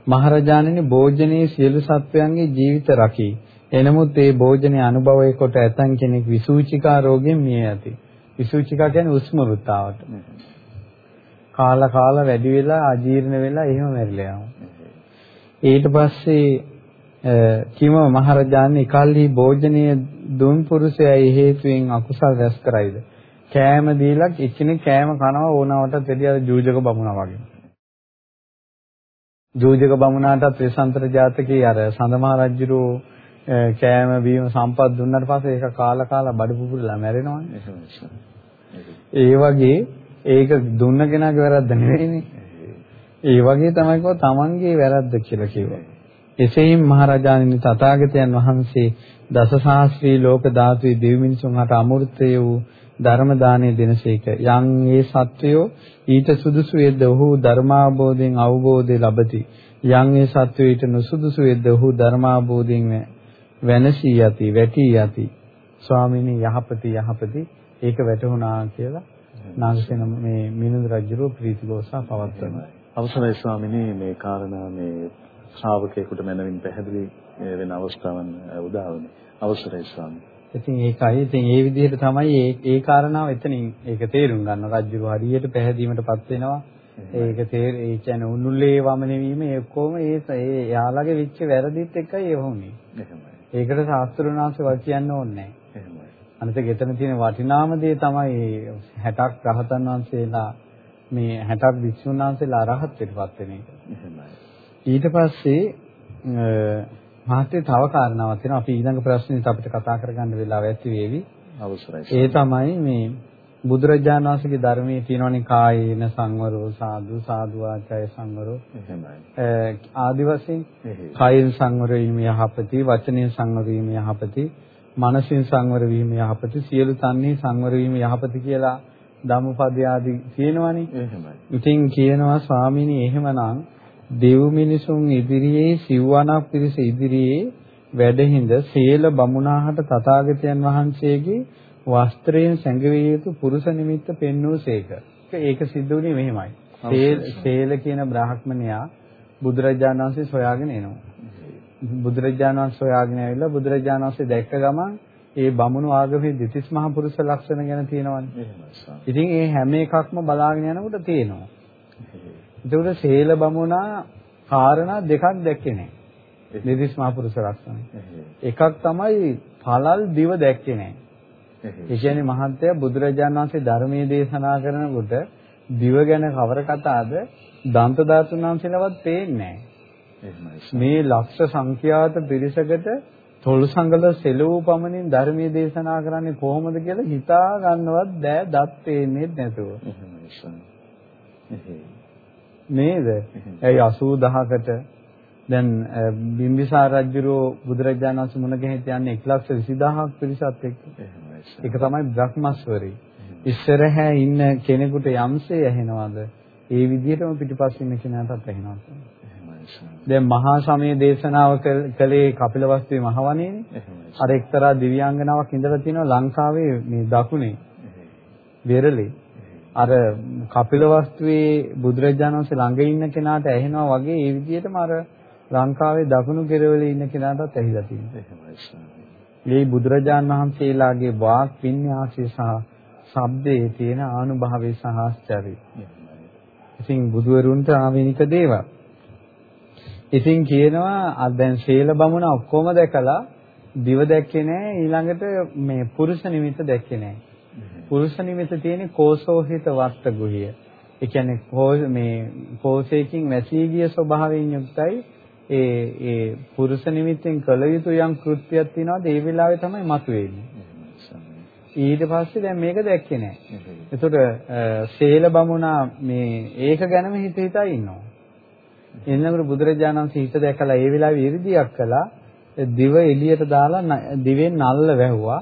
මහරජාණනි භෝජනයේ සියලු සත්වයන්ගේ ජීවිත රකි. එනමුත් ඒ භෝජනයේ අනුභවය කොට ඇතන් කෙනෙක් විසූචිකා රෝගයෙන් මිය යති. විසූචිකා කියන්නේ උස්ම වෘත්තාවට. කාලා කාලා වැඩි වෙලා අජීර්ණ වෙලා එහෙම මැරිලා යනවා. ඊට පස්සේ කිම මහරජාණන් එකල්හි භෝජනීය දුන් පුරුෂයයි හේතුවෙන් අකුසල් රැස් කරයිද කෑම දීලා එක්කෙනෙක් කෑම කනවා ඕනවට දෙවිය ජූජක බමුණා වගේ ජූජක බමුණාටත් ත්‍රිසන්තර ජාතකයේ අර සඳමහා රජුරෝ කෑම බීම සම්පත් දුන්නාට පස්සේ ඒක කාලා කාලා බඩ පුපුරලා මැරෙනවනේ. ඒ වගේ ඒක දුන්න කෙනාගේ වැරද්ද නෙවෙයිනේ. ඒ වගේ තමයි කව තමන්ගේ වැරද්ද කියලා කිව්වා. එසේම මහරජාණන් තථාගතයන් වහන්සේ දසසහස්‍රී ලෝක ධාතුවේ දෙවි මිනිසුන් හට අමෘතය වූ ධර්ම දානය දෙනසේක. යම් ඒ සත්වයෝ ඊට සුදුසු වෙද්ද ඔහු ධර්මාභෝධයෙන් අවබෝධය ලබති. යම් ඒ සත්වයෝ ඊට නුසුදුසු වෙද්ද ඔහු ධර්මාභෝධයෙන් වෙනසී යති, වැටි යති. ස්වාමීනි යහපති යහපති ඒක වැටහුණා කියලා නාගසේන මේ මිනුදු රජුගේ ප්‍රීතිഘോഷා පවත්වනවා. අවසරයි ස්වාමිනේ මේ කාරණා මේ ශ්‍රාවකයෙකුට මනමින් පැහැදිලි වෙන අවස්ථාවන් උදා වුණේ. අවසරයි ස්වාමී. ඉතින් ඒකයි. ඉතින් ඒ විදිහට තමයි ඒ ඒ කාරණාව එතනින් ඒක තේරුම් ගන්න. රජු හරියට පැහැදීමටපත් වෙනවා. ඒක තේර ඒ කියන්නේ උන්නුල්ලේ වමන වීම ඒ ඔක්කොම ඒ ඒ යාළගේ වෙච්ච වැරදිත් එක්කයි ඒ වුනේ. එහෙමයි. ඒකට ශාස්ත්‍රඥාන්සේ වා කියන්න ඕනේ නැහැ. එහෙමයි. අනිත් ගෙතන තියෙන වටිනාම දේ තමයි 60ක් රහතන් වහන්සේලා මේ 60ක් වික්ෂුන් වහන්සේලා අරහත් වෙටපත් වෙන එක. ඊට පස්සේ මහත්තයා තව කාරණාවක් තියෙනවා. අපි ඊළඟ ප්‍රශ්නෙත් අපිට කතා කරගන්න වෙලාව ඇති වේවි. අවසරයි. ඒ තමයි මේ බුදුරජාණන් වහන්සේගේ ධර්මයේ තියෙනවනේ කායේන සංවරෝ සාදු සාදු ආචාය සංවරෝ එහෙමයි ආදි වශයෙන් කායෙන් සංවර වීම යහපති වචනයෙන් සංවර වීම යහපති මනසින් සංවර වීම යහපති සියලු තන්නේ සංවර වීම යහපති කියලා ධම්මපද ආදී කියනවනේ එහෙමයි ඉතින් කියනවා ස්වාමීනි එහෙමනම් දෙව් මිනිසුන් ඉදිරියේ සිව්වණක් පිරිස ඉදිරියේ වැඩහිඳ සීල බමුණාහට තථාගතයන් වහන්සේගේ වස්ත්‍රයෙන් සැඟවිය යුතු පුරුෂ නිමිත්ත පෙන්වූසේක. ඒක සිද්ධ වුණේ මෙහෙමයි. සේල කියන බ්‍රාහ්මණයා බුදුරජාණන් වහන්සේ සොයාගෙන එනවා. බුදුරජාණන් වහන්සේ සොයාගෙන ඇවිල්ලා බුදුරජාණන් වහන්සේ දැක්ක ගමන් ඒ බමුණු ආගමේ දෙතිස් මහ පුරුෂ ලක්ෂණ ගැන තියෙනවනේ. ඉතින් ඒ හැම එකක්ම බලාගෙන යනකොට තියෙනවා. ඒකට සේල බමුණා කාරණා දෙකක් දැක්කේ නැහැ. දෙතිස් මහ පුරුෂ ලක්ෂණ. එකක් තමයි පළල් දිව දැක්කේ නැහැ. ඒ කියන්නේ මහත්තයා බුදුරජාණන් වහන්සේ ධර්මයේ දේශනා කරනකොට දිව ගැන කවර කතාවද දන්ත ධාතුන් වහන්සේලවත් පේන්නේ මේ ලක්ෂ සංඛ්‍යාත පිරිසකට තොල් සංගල සෙලවූ පමණින් ධර්මයේ දේශනා කරන්නේ කොහොමද කියලා හිතා ගන්නවත් බෑ දත් පේන්නේ නැතුව. නේද? ඒ 80000කට දැන් බිම්බිසාර රජුරෝ බුදුරජාණන් වහන්සේ මුණ ගැහිත් යන්නේ 120000ක් පිරිසත් එක්ක. ඒක තමයි බ්‍රහ්මස්වරේ. ඉස්සරහැ ඉන්න කෙනෙකුට යම්සේ ඇහෙනවද? ඒ විදිහටම පිටිපස්සේ ඉන්න කෙනාටත් ඇහෙනවා. දැන් මහා සමය දේශනාව කළේ කපිලවස්තුවේ මහවණේනේ. අර එක්තරා දිව්‍යාංගනාවක් ඉඳලා තිනවා ලංකාවේ මේ දකුණේ. වෙරළේ. අර කපිලවස්තුවේ බුදුරජාණන් වහන්සේ ළඟ ඉන්න කෙනාට ඇහෙනවා වගේ ඒ විදිහටම අර ලංකාවේ දකුණු කෙරවලේ ඉන්න කෙනාටත් ඇහිලා තියෙනවා. මේ බුදුරජාන් වහන්සේලාගේ වාක් විඤ්ඤාසය සහ ශබ්දයේ තියෙන ආනුභාවය සහ ආශ්චර්යය. ඉතින් බුදුවරුන්ට ආවේනික දේවල්. ඉතින් කියනවා දැන් ශීල බමුණ ඔක්කොම දැකලා දිව දැක්කේ නැහැ ඊළඟට මේ පුරුෂ නිමිත්ත දැක්කේ නැහැ. පුරුෂ නිමිත්ත තියෙන්නේ කෝසෝහිත වත්ත ගුහිය. ඒ කියන්නේ මේ කෝසයකින් වැසී ගිය ස්වභාවයෙන් යුක්තයි ඒ ඒ පුරුෂ නිමිත්තෙන් කළ යුතු යම් කෘත්‍යයක් තියනවාද ඒ වෙලාවේ තමයි මතුවෙන්නේ. ඊට පස්සේ දැන් මේක දැක්කේ නැහැ. එතකොට සේල බමුණා මේ ඒක ගැනම හිත හිතා ඉන්නවා. එන්නකොට බුදුරජාණන් වහන්සේ හිත දැකලා ඒ වෙලාවේ ඉරිදියක් කළා. දිව එළියට දාලා දිවෙන් නල්ල වැහුවා.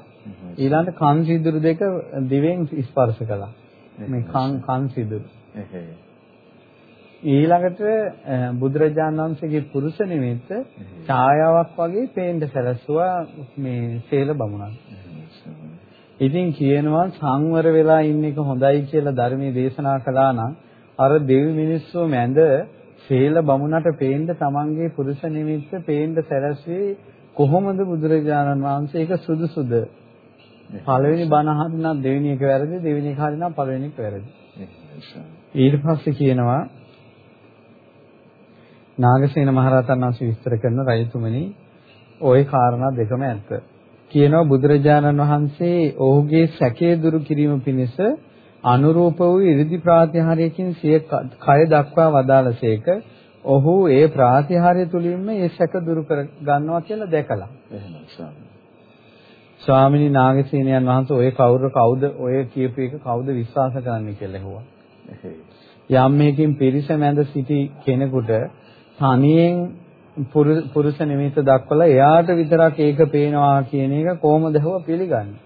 ඊළඟට කන් සිදුරු දෙක දිවෙන් ස්පර්ශ කළා. මේ කන් කන් සිදුරු. ඊළඟට බුදුරජාණන් වහන්සේගේ පුරුෂ නිමිත්ත ඡායාවක් වගේ පේන්න සැලසුවා මේ සේල බමුණන්. ඉතින් කියනවා සංවර වෙලා ඉන්න එක හොඳයි කියලා ධර්මයේ දේශනා කළා නම් අර දෙවි මිනිස්සු මැද සේල බමුණට පේන්න තමන්ගේ පුරුෂ නිමිත්ත පේන්න සැලසුවේ කොහොමද බුදුරජාණන් වහන්සේ ඒක සුදුසුද? පළවෙනි බණ අහන්න දෙවෙනි එක වැරදි දෙවෙනි එක හරිනම් පළවෙනි එක වැරදි. ඊට පස්සේ කියනවා නාගසේන මහරහතන් වහන්සේ විස්තර කරන රජතුමනි ওই කාරණා දෙකම ඇත්ත. කියනවා බුදුරජාණන් වහන්සේ ඔහුගේ සැකේ දුරු කිරීම පිණිස අනුරූප වූ ඉරිදි ප්‍රාතිහාරයකින් සිය කය දක්වා වදාළසේක ඔහු ඒ ප්‍රාතිහාර්ය තුලින්ම මේ සැක දුරු කර ගන්නවා කියලා දැකලා. ස්වාමීනි. නාගසේනයන් වහන්සේ ඔය කවුරු කවුද ඔය කියපු එක කවුද විශ්වාස කරන්නේ කියලා ඇහුවා. යම් මේකින් පිරිස මැද සිටි කෙනෙකුට තනියෙන් පුරුෂ නිමිත්ත දක්වලා එයාට විතරක් ඒක පේනවා කියන එක කොහොමද හව පිළිගන්නේ?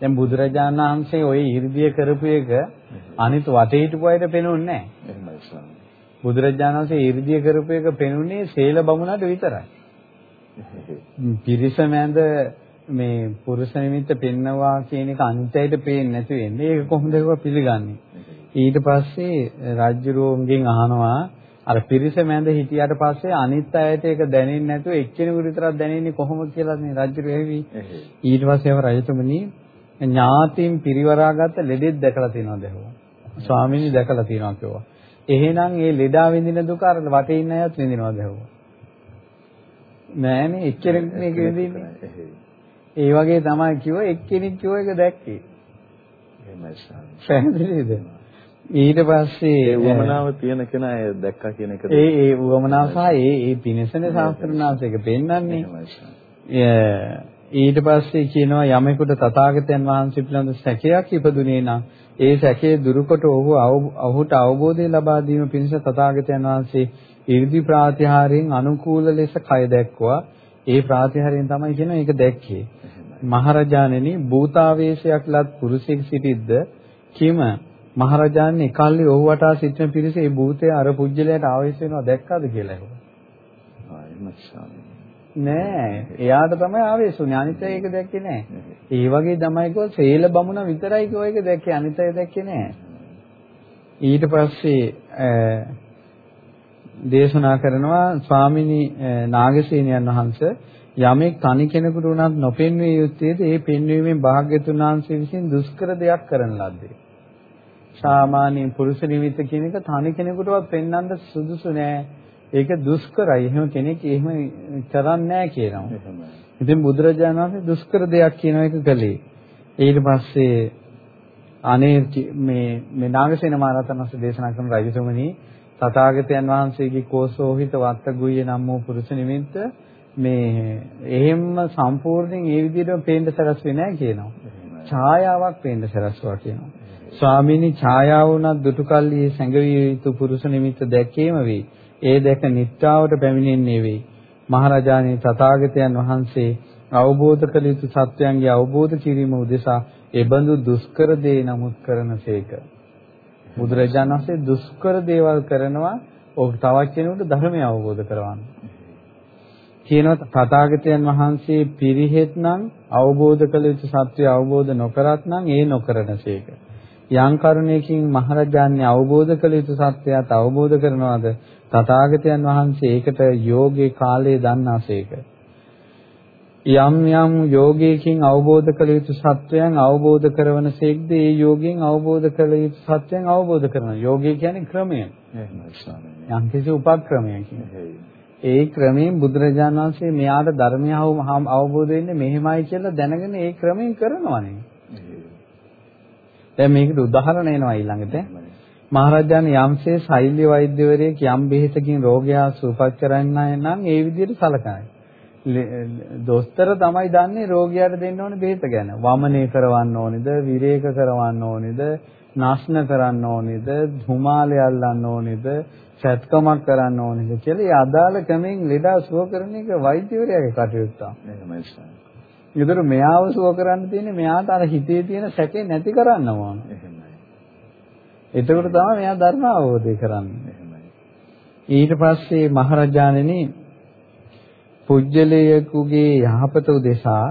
දැන් බුදුරජාණන් වහන්සේ ওই 이르දිය කරපු එක අනිත් වටේ හිටපු අයට පෙනුන්නේ නැහැ. එහෙමයි ස්වාමී. බුදුරජාණන් වහන්සේ 이르දිය කරපු එක පෙනුනේ සීල බමුණට විතරයි. පිරිස මැද මේ පුරුෂ නිමිත්ත පෙන්නවා කියන එක අනිත්‍යයට පේන්නේ නැති වෙන්නේ. ඒක කොහොමද ඒක පිළිගන්නේ? ඊට පස්සේ රාජ්‍යරෝම්ගෙන් අහනවා අර පිරිස මැද හිටියට පස්සේ අනිත් අයට ඒක දැනෙන්නේ නැතුව එක්කෙනෙකුට විතරක් දැනෙන්නේ කොහොමද කියලා මේ රාජ්‍යරෝ එවි. ඊට පස්සේ ඒව රජතුමනි ඥාතින් පිරිවරාගත්ත ලෙඩෙක් දැකලා තියෙනවද ඇහුවා. ස්වාමීනි දැකලා තියෙනවා කිව්වා. එහෙනම් ඒ ලෙඩා විඳින දුක අර වටේ ඉන්න අයත් විඳිනවද ඇහුවා. නෑනේ එච්චර මේක විඳින්නේ. ඒ වගේ තමයි කිව්ව එක්කෙනෙක් කිව්ව එක දැක්කේ. එහෙමයි? ඊට පස්සේ වමනාව තියෙන කෙනා ඒ දැක්කා කියන එක ඒ ඒ වමනාව සහ ඒ ඒ පිනසනේ ශාස්ත්‍රඥාන්සේක පෙන්වන්නේ. ඊට පස්සේ කියනවා යමෙකුට තථාගතයන් වහන්සේ පිළිබඳ සැකයක් ඉපදුනේ නම් ඒ සැකේ දුරුකොට ඔහු ඔහුට අවබෝධය ලබා දීම පිණිස තථාගතයන් වහන්සේ 이르දි ප්‍රාතිහාරයෙන් අනුකූල ලෙස කය දැක්වා ඒ ප්‍රාතිහාරයෙන් තමයි කියන එක දැක්කේ. මහරජාණෙනි භූතාවේශයක් ලත් පුරුෂයෙක් සිටිද්ද කිම මහරජාණන් එකල්ලි ඔහු වටා සිටින පිරිස ඒ භූතය අර පුජ්‍යලයට ආවේශ වෙනවා දැක්කද කියලා ඇහුවා. නෑ එයාට තමයි ආවේශ වුනේ අනිත් අය ඒක දැක්කේ නෑ. ඒ වගේ තමයි කිව්ව සේල බමුණ විතරයි කිව්ව එක දැක්කේ අනිත් අය දැක්කේ නෑ. ඊට පස්සේ දේශනා කරනවා ස්වාමිනී නාගසේනියන් වහන්සේ යමෙක් තනි කෙනෙකුට උනත් නොපෙන්විය යුත්තේද ඒ පෙන්වීමෙන් භාග්‍යතුන් වහන්සේ විසින් දුෂ්කර දෙයක් කරන ලද්දේ. සාමාන්‍ය පුරුෂ නිමිත්ත කියන එක තනි කෙනෙකුටවත් පෙන්වන්න සුදුසු නෑ. ඒක දුෂ්කරයි. එහෙම කෙනෙක් එහෙම කරන්නේ නෑ කියනවා. ඉතින් බුදුරජාණන් වහන්සේ දුෂ්කර දෙයක් කියන එක කළේ. ඊට පස්සේ අනේ මේ මේ නාගසේන මහරහතන් වහන්සේ දේශනා කරන රජතුමනි තථාගතයන් වහන්සේගේ කෝසෝහිත වත්තගුය නම් වූ පුරුෂ නිමිත්ත මේ එහෙම්ම සම්පූර්ණයෙන් ඒ විදිහටම පේන්න සරස් වෙන්නේ නැහැ කියනවා. ඡායාවක් පේන්න සරස්වා කියනවා. ස්වාමීනි ඡායාව උනත් දුටුකල්ලි සැඟවිය යුතු පුරුෂ නිමිත්ත දැකීම වේ. ඒ දැක නිත්‍යාවට පැමිණෙන්නේ වේ. මහරජාණන් තථාගතයන් වහන්සේ අවබෝධ කළ යුතු සත්‍යයන්ගේ අවබෝධ කිරීම උදෙසා එබඳු දුෂ්කර දේ නමුත් කරනසේක. බුදුරජාණන් වහන්සේ දුෂ්කර දේවල් කරනවා ඔහු තවත් කෙනෙකුට ධර්මය අවබෝධ කරවන්න. කියනවා තථාගතයන් වහන්සේ පිරිහෙත් නම් අවබෝධ කළ යුතු සත්‍ය අවබෝධ නොකරත් නම් ඒ නොකරනසේක. යම් කරුණයකින් මහරජාණන් අවබෝධ කළ යුතු සත්‍යයත් අවබෝධ කරනවාද තථාගතයන් වහන්සේ ඒකට යෝගේ කාලය දන්නාසේක. යම් යම් යෝගයකින් අවබෝධ කළ යුතු සත්‍යයන් අවබෝධ කරවනසේක්ද ඒ යෝගයෙන් අවබෝධ කළ යුතු සත්‍යයන් අවබෝධ කරනවා. යෝගය කියන්නේ ක්‍රමය. යම් කිසි උපක්‍රමයක් ඒ ක්‍රමයෙන් බුදුරජාණන් වහන්සේ මෙයාට ධර්මය අවබෝධ වෙන්නේ මෙහෙමයි කියලා දැනගෙන ඒ ක්‍රමයෙන් කරනවානේ. දැන් මේකට උදාහරණ එනවා ඊළඟට. මහරජාණන් යම්සේ ශෛල්‍ය වෛද්‍යවරයෙක් යම් බෙහෙතකින් රෝගයා සුවපත් කරන්නයි නම් ඒ විදිහට සලකයි. දොස්තර තමයි දන්නේ රෝගියාට දෙන්න ඕනේ බෙහෙත ගැන. වමනේ කරවන්න ඕනේද, විරේක කරවන්න ඕනේද, නාස්න කරන්න ඕනේද, ධුමාලය අල්ලන්න ඕනේද, සත්කමක් කරන්න ඕනේද කියලා ඒ අදාළ ක්‍රමෙන් ලෙඩා සුව කරන එක වෛද්‍යවරයාගේ කටයුත්තක්. එහෙමයි මෙයාව සුව කරන්න තියෙන්නේ මෙයාට අර හිතේ තියෙන සැකේ නැති කරන්න ඕන. එහෙමයි. එතකොට තමයි මෙයා ධර්ම අවබෝධය කරන්නේ. එහෙමයි. ඊට පස්සේ මහරජාණෙනි පුජ්‍යලයකුගේ යහපත උදෙසා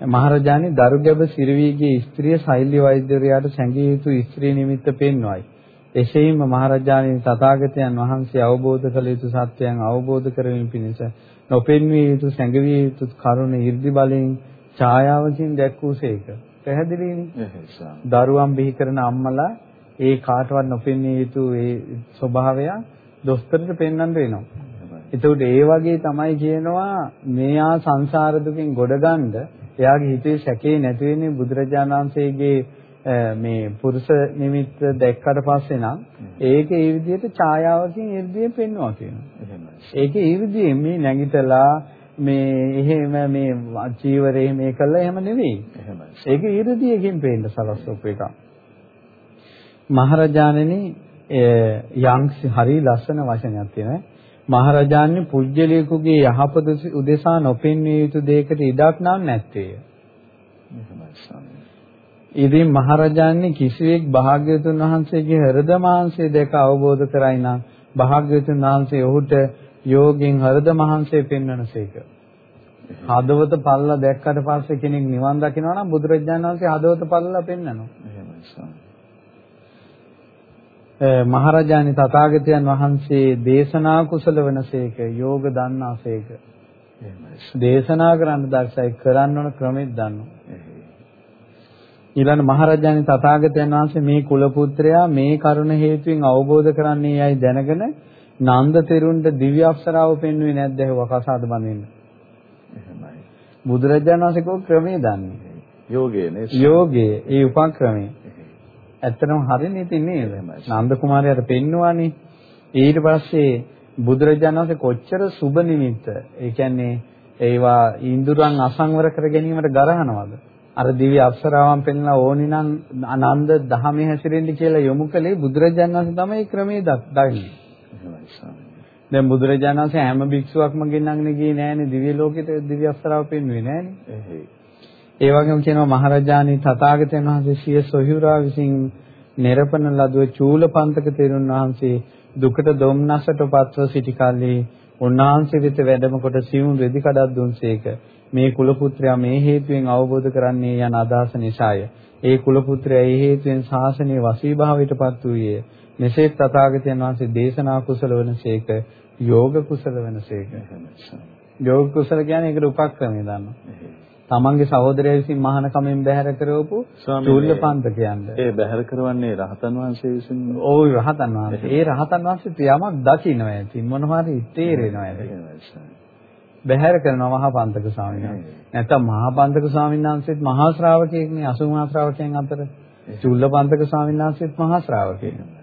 මහරජාණන් දරුගැබ සිරවීගේ ස්ත්‍රිය ශෛල්‍ය වෛද්‍යවරයාට සැඟිය යුතු ස්ත්‍රී නිමිත්ත පෙන්වයි. එසේම මහරජාණන් තථාගතයන් වහන්සේ අවබෝධ කළ යුතු සත්‍යයන් අවබෝධ කරගැනීම පිණිස නොපෙන්විය යුතු සැඟවිය යුතු කරුණ 이르දි බලෙන් ඡායාවකින් දැක්වූසේක. පැහැදිලිනේ? දරුවන් බිහි කරන අම්මලා ඒ කාටවත් නොපෙන්විය යුතු ඒ ස්වභාවය දොස්තරට පෙන්වන්න වෙනවා. එතකොට ඒ වගේ තමයි කියනවා මෙයා සංසාර දුකින් ගොඩ ගන්න එයාගේ හිතේ සැකේ නැති වෙන්නේ බුදුරජාණන් වහන්සේගේ මේ පුරුෂ නිමිත්ත දැක්කට පස්සේ නම් ඒක ඒ විදිහට ඡායාවකින් 이르දියෙන් පෙන්වනවා කියනවා. ඒක ඒ විදිහේ මේ නැගිටලා මේ එහෙම මේ චීවරේ මේ කළා එහෙම නෙවෙයි. ඒක 이르දියකින් පේන්න සලස්වපු එකක්. මහරජාණෙනි යම් හරි ලස්සන වචනයක් තියෙනවා. මහරජාණන් පුජ්‍යලේකුගේ යහපත උදෙසා නොපෙන්විය යුතු දෙයකට ඉඩක් නම් නැත්තේය. ඉතින් මහරජාණන් කිසිවෙක් භාග්‍යවතුන් වහන්සේගේ හෘද මාංශය දැක අවබෝධ කරයි නම් භාග්‍යවතුන් වහන්සේ ඔහුට යෝගෙන් හෘද මහන්සිය පෙන්වනසේක. හදවත පල්ලා දැක්කට පස්සේ කෙනෙක් නිවන් දකිනවා නම් බුදුරජාණන් වහන්සේ හදවත පල්ලා පෙන්වනවා. මහරජාණන් තථාගතයන් වහන්සේ දේශනා කුසල වනසේක යෝග දන්නාසේක. දේශනා කරන්න දක්ෂයි කරන්න ඕන ක්‍රමෙත් දන්නවා. ඊළඟ මහරජාණන් තථාගතයන් වහන්සේ මේ කුල පුත්‍රයා මේ කරුණ හේතුවෙන් අවබෝධ කරන්නේ යයි දැනගෙන නන්ද තෙරුන්ට දිව්‍ය අප්සරාව පෙන්වුවේ නැද්ද ඒවා කසාද බඳින්න. එහෙමයි. බුදුරජාණන් වහන්සේ කෝ ක්‍රමේ දන්නේ. යෝගයේ නේ. යෝගයේ ඒ උපක්‍රමේ. ඇත්තටම හරිනේ ඉතින් නේද? නන්ද කුමාරයාට පෙන්වුවානේ. ඊට පස්සේ බුදුරජාණන් වහන්සේ කොච්චර සුබ නිමිත්ත. ඒ කියන්නේ ඒවා ඉන්ද්‍රයන් අසංවර කර ගැනීමට ගරහනවද? අර දිව්‍ය අප්සරාවන් පෙන්ලා ඕනි නම් ආනන්ද දහමේ හැසිරෙන්න කියලා යොමු කළේ බුදුරජාණන් වහන්සේ තමයි ක්‍රමයේ දන්නේ. දැන් බුදුරජාණන් වහන්සේ හැම භික්ෂුවක්ම ගෙන්නන්නේ ගියේ නෑනේ දිව්‍ය ලෝකෙට දිව්‍ය අප්සරාව පෙන්වුවේ නෑනේ. ඒ වගේම කියනවා මහරජාණන් තථාගතයන් වහන්සේ සිය සොහිුරා විසින් නිරපන ලදුව චූලපන්තක තෙරුන් වහන්සේ දුකට දුම්නසට පත්ව සිටි කල්හි උන්වහන්සේ වෙත වැඩම කොට සිවුම් රෙදි කඩක් දුන්සේක. මේ කුල පුත්‍රයා මේ හේතුවෙන් අවබෝධ කරන්නේ යන අදහස නිසාය. ඒ කුල පුත්‍රයා ඒ හේතුවෙන් ශාසනයේ වසීභාවයටපත් වූයේ. මෙසේ තථාගතයන් වහන්සේ දේශනා කුසල වනසේක යෝග කුසල වනසේක. යෝග කුසල කියන්නේ ඒකට උපක්‍රමය දන්නවා. තමන්ගේ සහෝදරයා විසින් මහාන කමෙන් බැහැර කරවපු චූල්‍යපන්ත කියන්නේ. ඒ බැහැර කරවන්නේ රහතන් වහන්සේ විසින්. ඔව් රහතන් වහන්සේ. ඒ රහතන් වහන්සේ යමක් දකින්නවා ඇති මොනවා හරි තේරෙනවා ඇති. බැහැර කරනවා මහා පන්තක ස්වාමීන් වහන්සේ. නැත්තම් මහා පන්තක ස්වාමීන් වහන්සේත් මහා ශ්‍රාවකයෙක්නේ 80 ශ්‍රාවකයන් අතර. චූල්‍යපන්තක ස්වාමීන් වහන්සේත් මහා ශ්‍රාවකයෙක්.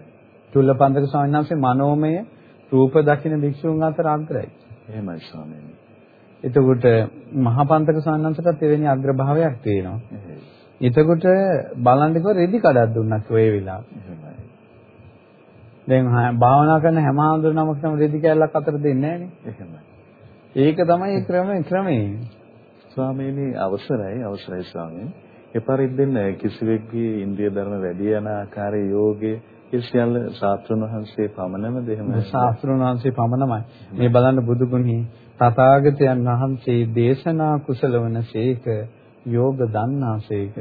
චූල්‍යපන්තක ස්වාමීන් වහන්සේ මනෝමය රූප දකින්න භික්ෂුන් අතර අග්‍රයි. එහෙමයි ස්වාමීනි. එතකොට මහා පන්තක ස්වාමීන්වහන්සේට එවැනි අග්‍රභාවයක් තියෙනවා. එතකොට බලන්නකෝ රෙදි කඩක් දුන්නක් ඔය වෙලාව. දැන් භාවනා කරන හැම ආන්දරනමකටම රෙදි කැල්ලක් අතර දෙන්නේ නැහැ ඒක තමයි ක්‍රමය ක්‍රමේ. ස්වාමීනි අවසරයි අවසරයි ස්වාමීනි. එපරිද්දෙන් කිසිවෙක්ගේ ඉන්ද්‍රිය ධර්ම වැඩි යන ආකාරයේ යෝගයේ ඒ සියල්ල ශාස්ත්‍රණ වහන්සේ පමණමද එහෙම ශාස්ත්‍රණ වහන්සේ පමණමයි. මේ බලන්න බුදුගුණෙහි තථාගතයන් වහන්සේ දේශනා කුසල වනසේක යෝග දන්නාසේක.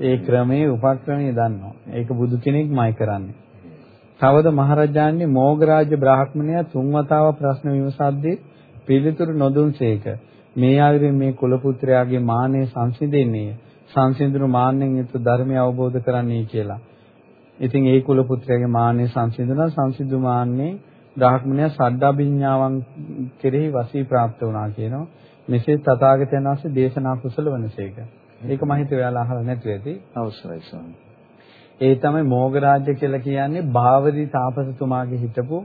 ඒ ක්‍රමයේ උපක්‍රමයේ දන්නවා. ඒක බුදු කෙනෙක්මයි කරන්නේ. තවද මහරජාණන් මෝගරාජ බ්‍රාහ්මණයා තුන් වතාවක් ප්‍රශ්න විමසද්දී පිළිතුරු නොදුන්සේක. මේ ආයුරින් මේ කුල පුත්‍රයාගේ මානෙ සංසිඳෙන්නේ සංසිඳුණු මාන්නෙන් යුතු ධර්මය අවබෝධ කරන්නේ කියලා. ඉතින් ඒ කුල පුත්‍රයාගේ මාන්නේ සංසිඳුණා සංසිඳු මාන්නේ බ්‍රාහ්මණය සද්දාභිඥාවන් කෙරෙහි වසී ප්‍රාප්ත වුණා කියනවා. මෙසේ තථාගතයන් වහන්සේ දේශනා කුසල වනසේක. ඒක මම හිතුවේ ඔයාලා අහලා නැතුව ඇති. අවශ්‍යයි ස්වාමී. ඒ තමයි මෝගරාජ්‍ය කියලා කියන්නේ භාවදී තාපසතුමාගේ හිටපු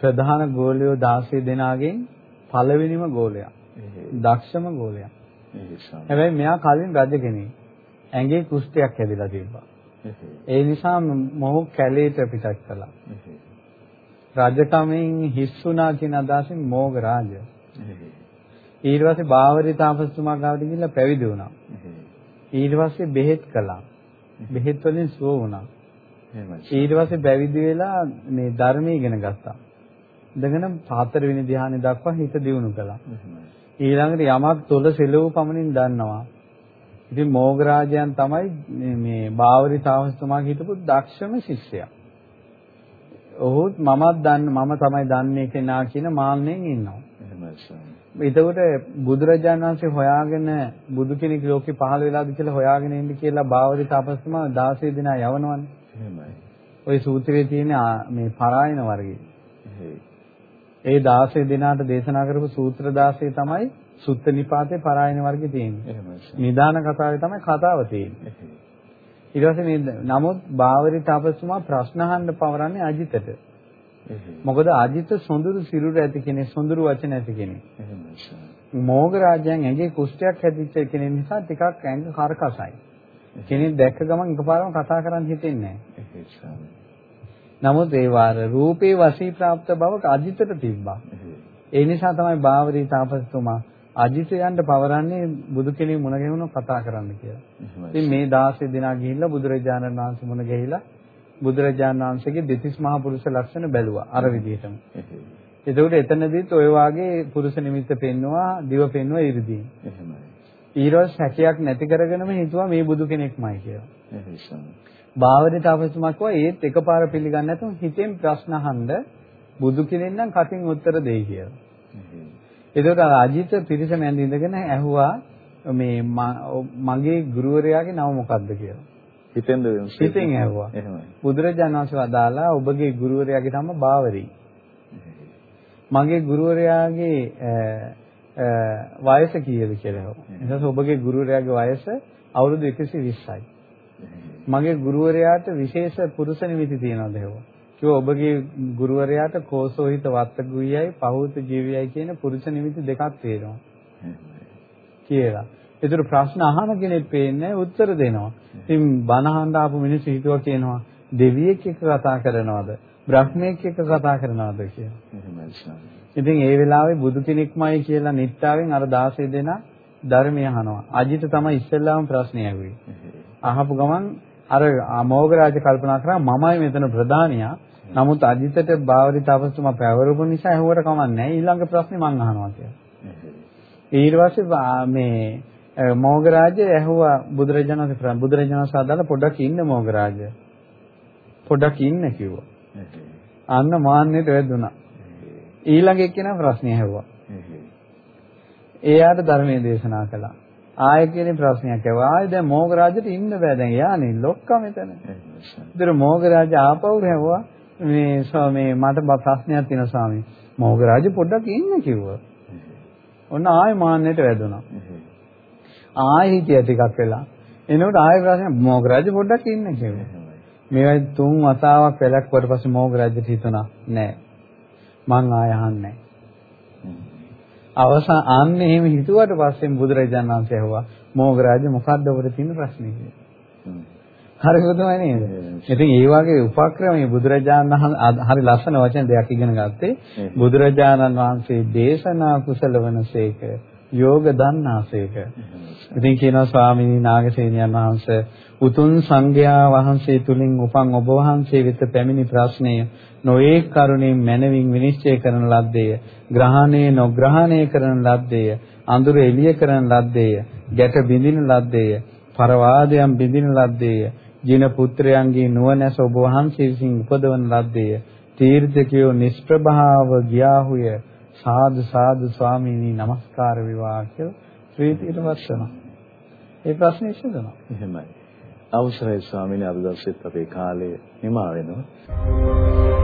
ප්‍රධාන ගෝලයෝ 16 දෙනාගෙන් පළවෙනිම ගෝලයා. දක්ෂම ගෝලයා. හැබැයි මෙයා කලින් රජ කෙනෙක්. ඇඟේ කුෂ්ඨයක් හැදිලා තිබ්බා. ඒ නිසා මොහු කැලේට පිටත් කළා. රජකමෙන් හිස්සුණා කියන අදහසින් මෝග රාජ. ඊට පස්සේ බාවරි තාපසතුමා ගාවට ගිහිල්ලා පැවිදි වුණා. ඊට පස්සේ බෙහෙත් කළා. බෙහෙත් වලින් සුව වුණා. ඊට පස්සේ පැවිදි වෙලා මේ ධර්මය ඉගෙන ගත්තා. ඉඳගෙන හතරවෙනි ධ්‍යානෙ දක්වා හිත දියුණු කළා. ඊළඟට යමක් තොල සෙලව පමණින් දන්නවා. ඉතින් මෝගරාජයන් තමයි මේ බාවරි තාපසතුමාගේ හිටපු දක්ෂම ශිෂ්‍යයා. ඔහුත් මමත් දන්න මම තමයි දන්නේ කෙනා කියන මාන්නෙන් ඉන්නවා. එතකොට බුදුරජාණන් වහන්සේ හොයාගෙන බුදු කෙනෙක් ලෝකේ පහළ වෙලාද කියලා හොයාගෙන ඉන්න කියලා බාවරි තාපස්තුමා 16 දිනා යවනවනේ. එහෙමයි. ওই සූත්‍රයේ තියෙන මේ පරායන වර්ගය. ඒ 16 දිනාට දේශනා කරපු සූත්‍ර 16 තමයි සුත්ත නිපාතේ පරායන වර්ගයේ තියෙන්නේ. නිදාන කතාවේ තමයි කතාව තියෙන්නේ. ඊට පස්සේ මේ නමුත් බාවරි තපස්තුමා ප්‍රශ්න අහන්න පවරන්නේ අජිතට. මොකද අජිත සොඳුරු සිරුර ඇති කෙනෙක්, සොඳුරු වචන ඇති කෙනෙක්. මෝග රාජයන් ඇගේ කුෂ්ඨයක් හැදිච්ච කෙනෙක් නිසා ටිකක් ඇඟ කරකසයි. කෙනෙක් දැක්ක ගමන් එකපාරම කතා කරන්න හිතෙන්නේ නැහැ. නමුත් ඒ වාර රූපේ වශී ප්‍රාප්ත බව අජිතට තිබ්බා. ඒ නිසා තමයි බාවරි තාපසතුමා අජිතයන්ට පවරන්නේ බුදු කෙනෙක් මුණ ගැහුණොත් කතා කරන්න කියලා. ඉතින් මේ 16 දිනා ගිහිල්ලා බුදුරජාණන් වහන්සේ මුණ ගැහිලා බුදුරජාණන් වහන්සේගේ දෙතිස් මහා පුරුෂ ලක්ෂණ බැලුවා අර විදිහටම. එතකොට එතනදිත් ඔය වාගේ පුරුෂ නිමිත්ත පෙන්නවා, දිව පෙන්නවා 이르දී. එහෙමයි. ඊරොස් හැකියක් නැති කරගෙනම හිතුවා මේ බුදු කෙනෙක්මයි කියලා. එහෙසම්. බාවරි තාපසතුමා කිව්වා ඒත් එකපාර පිළිගන්නේ නැතුව හිතෙන් ප්‍රශ්න අහන්න බුදු කෙනෙක් නම් කටින් උත්තර දෙයි කියලා. එතකොට අජිත් පිරිස මැද ඉඳගෙන ඇහුවා මේ මගේ ගුරුවරයාගේ නම මොකක්ද කියලා. හිතෙන්ද හිතෙන් ඇහුවා. එහෙමයි. බුදුරජාණන් වහන්සේ වදාලා ඔබගේ ගුරුවරයාගේ නම බාවරි. මගේ ගුරුවරයාගේ වයස කීයද කියලා ඇහුවා. ඊට ඔබගේ ගුරුවරයාගේ වයස අවුරුදු 120යි. මගේ ගුරුවරයාට විශේෂ පුරුෂ නිමිති තියනවාද ඇහුවා. කිව්වා ඔබගේ ගුරුවරයාට කෝසෝහිත වත්තගුයයි පහූත ජීවියයි කියන පුරුෂ නිමිති දෙකක් තියෙනවා. කියලා. ඒතර ප්‍රශ්න අහන කෙනෙක් පේන්නේ උත්තර දෙනවා. ඉතින් බණ අහන්න ආපු මිනිස්සු හිතුවා කියනවා දෙවියෙක් එක්ක කතා කරනවද? බ්‍රහ්මයෙක් එක්ක කතා කරනවද කියලා. ඉතින් ඒ වෙලාවේ බුදු කෙනෙක්මයි කියලා නිට්ටාවෙන් අර 16 දෙනා ධර්මය අහනවා. අජිත තමයි ඉස්සෙල්ලාම ප්‍රශ්නේ ඇහුවේ. අහපු ගමන් අර අමෝගරාජ කල්පනා කරා මමයි මෙතන ප්‍රධානියා. නමුත් අජිතට බාවරි තාපසතුමා පැවරපු නිසා ඇහුවට කමක් නැහැ. ඊළඟ ප්‍රශ්නේ මං අහනවා කියලා. ඊට පස්සේ මේ මෝගරාජ ඇහුවා බුදුරජාණන් බුදුරජාණන් වහන්සේ පොඩ්ඩක් ඉන්න මෝගරාජ. පොඩ්ඩක් ඉන්න කිව්වා. අන්න මාන්නයට වැදුනා. ඊළඟ එක්කෙනා ප්‍රශ්නය ඇහුවා. එයාට ධර්මයේ දේශනා කළා. ආයෙ කියන ප්‍රශ්නයක් ඇහුවා. ආයෙ දැන් මෝගරාජට ඉන්න බෑ දැන්. යානේ ලොක්කා මෙතන. ඉතින් මෝගරාජ ආපහු හැවුවා. මේ ස්වාමී මට ප්‍රශ්නයක් තියෙනවා ස්වාමී. මෝගරාජ පොඩ්ඩක් ඉන්න කිව්වා. ඔන්න ආයෙ මාන්නයට වැදුනා. ආයෙ හිටිය ටිකක් වෙලා. එනකොට ආයෙ ප්‍රශ්න මෝගරාජ පොඩ්ඩක් ඉන්න කිව්වා. මේවයි තුන් වතාවක් වැලක්වට පස්සේ මෝගරාජට හිතුණා නෑ. මං ආය අහන්නේ අවසාන අන්නේ එහෙම හිතුවට පස්සේ බුදුරජාණන් වහන්සේ ඇහුවා මෝගරාජ මොකද්ද ඔබට තියෙන ප්‍රශ්නේ කියලා. හරිද තමයි නේද? ඉතින් ඒ වගේ උපක්‍රමයේ බුදුරජාණන් හරි ලස්සන වචන දෙයක් ඉගෙන ගත්තේ බුදුරජාණන් වහන්සේ දේශනා කුසල වනසේක යෝග දන්නාසේක. ඉතින් කියනවා ස්වාමීනි නාගසේනියන් වහන්සේ උතුම් සංඝයා වහන්සේ තුලින් උපන් ඔබ වහන්සේ වෙත පැමිණි ප්‍රශ්නය නොඒ කරුණින් මනවින් විනිශ්චය කරන ලද්දේය. ග්‍රහණය නොග්‍රහණය කරන ලද්දේය. අඳුර එළිය කරන ලද්දේය. ගැට බිඳින ලද්දේය. පරවාදයන් බිඳින ලද්දේය. ජින පුත්‍රයන්ගේ නුවණැස ඔබ වහන්සේ විසින් උපදවන ලද්දේය. තීර්ථකයෝ නිෂ්ප්‍රභාව ගියාහුය. සාදු සාදු ස්වාමීනි নমස්කාර වේවා කියලා ප්‍රීතියට වස්සනවා. ඒ ප්‍රශ්නේ ඉස්සෙනවා. එහෙමයි. අවසරයි ස්වාමීනි අද දවසෙත් අපේ කාලය නිමා වෙනවා.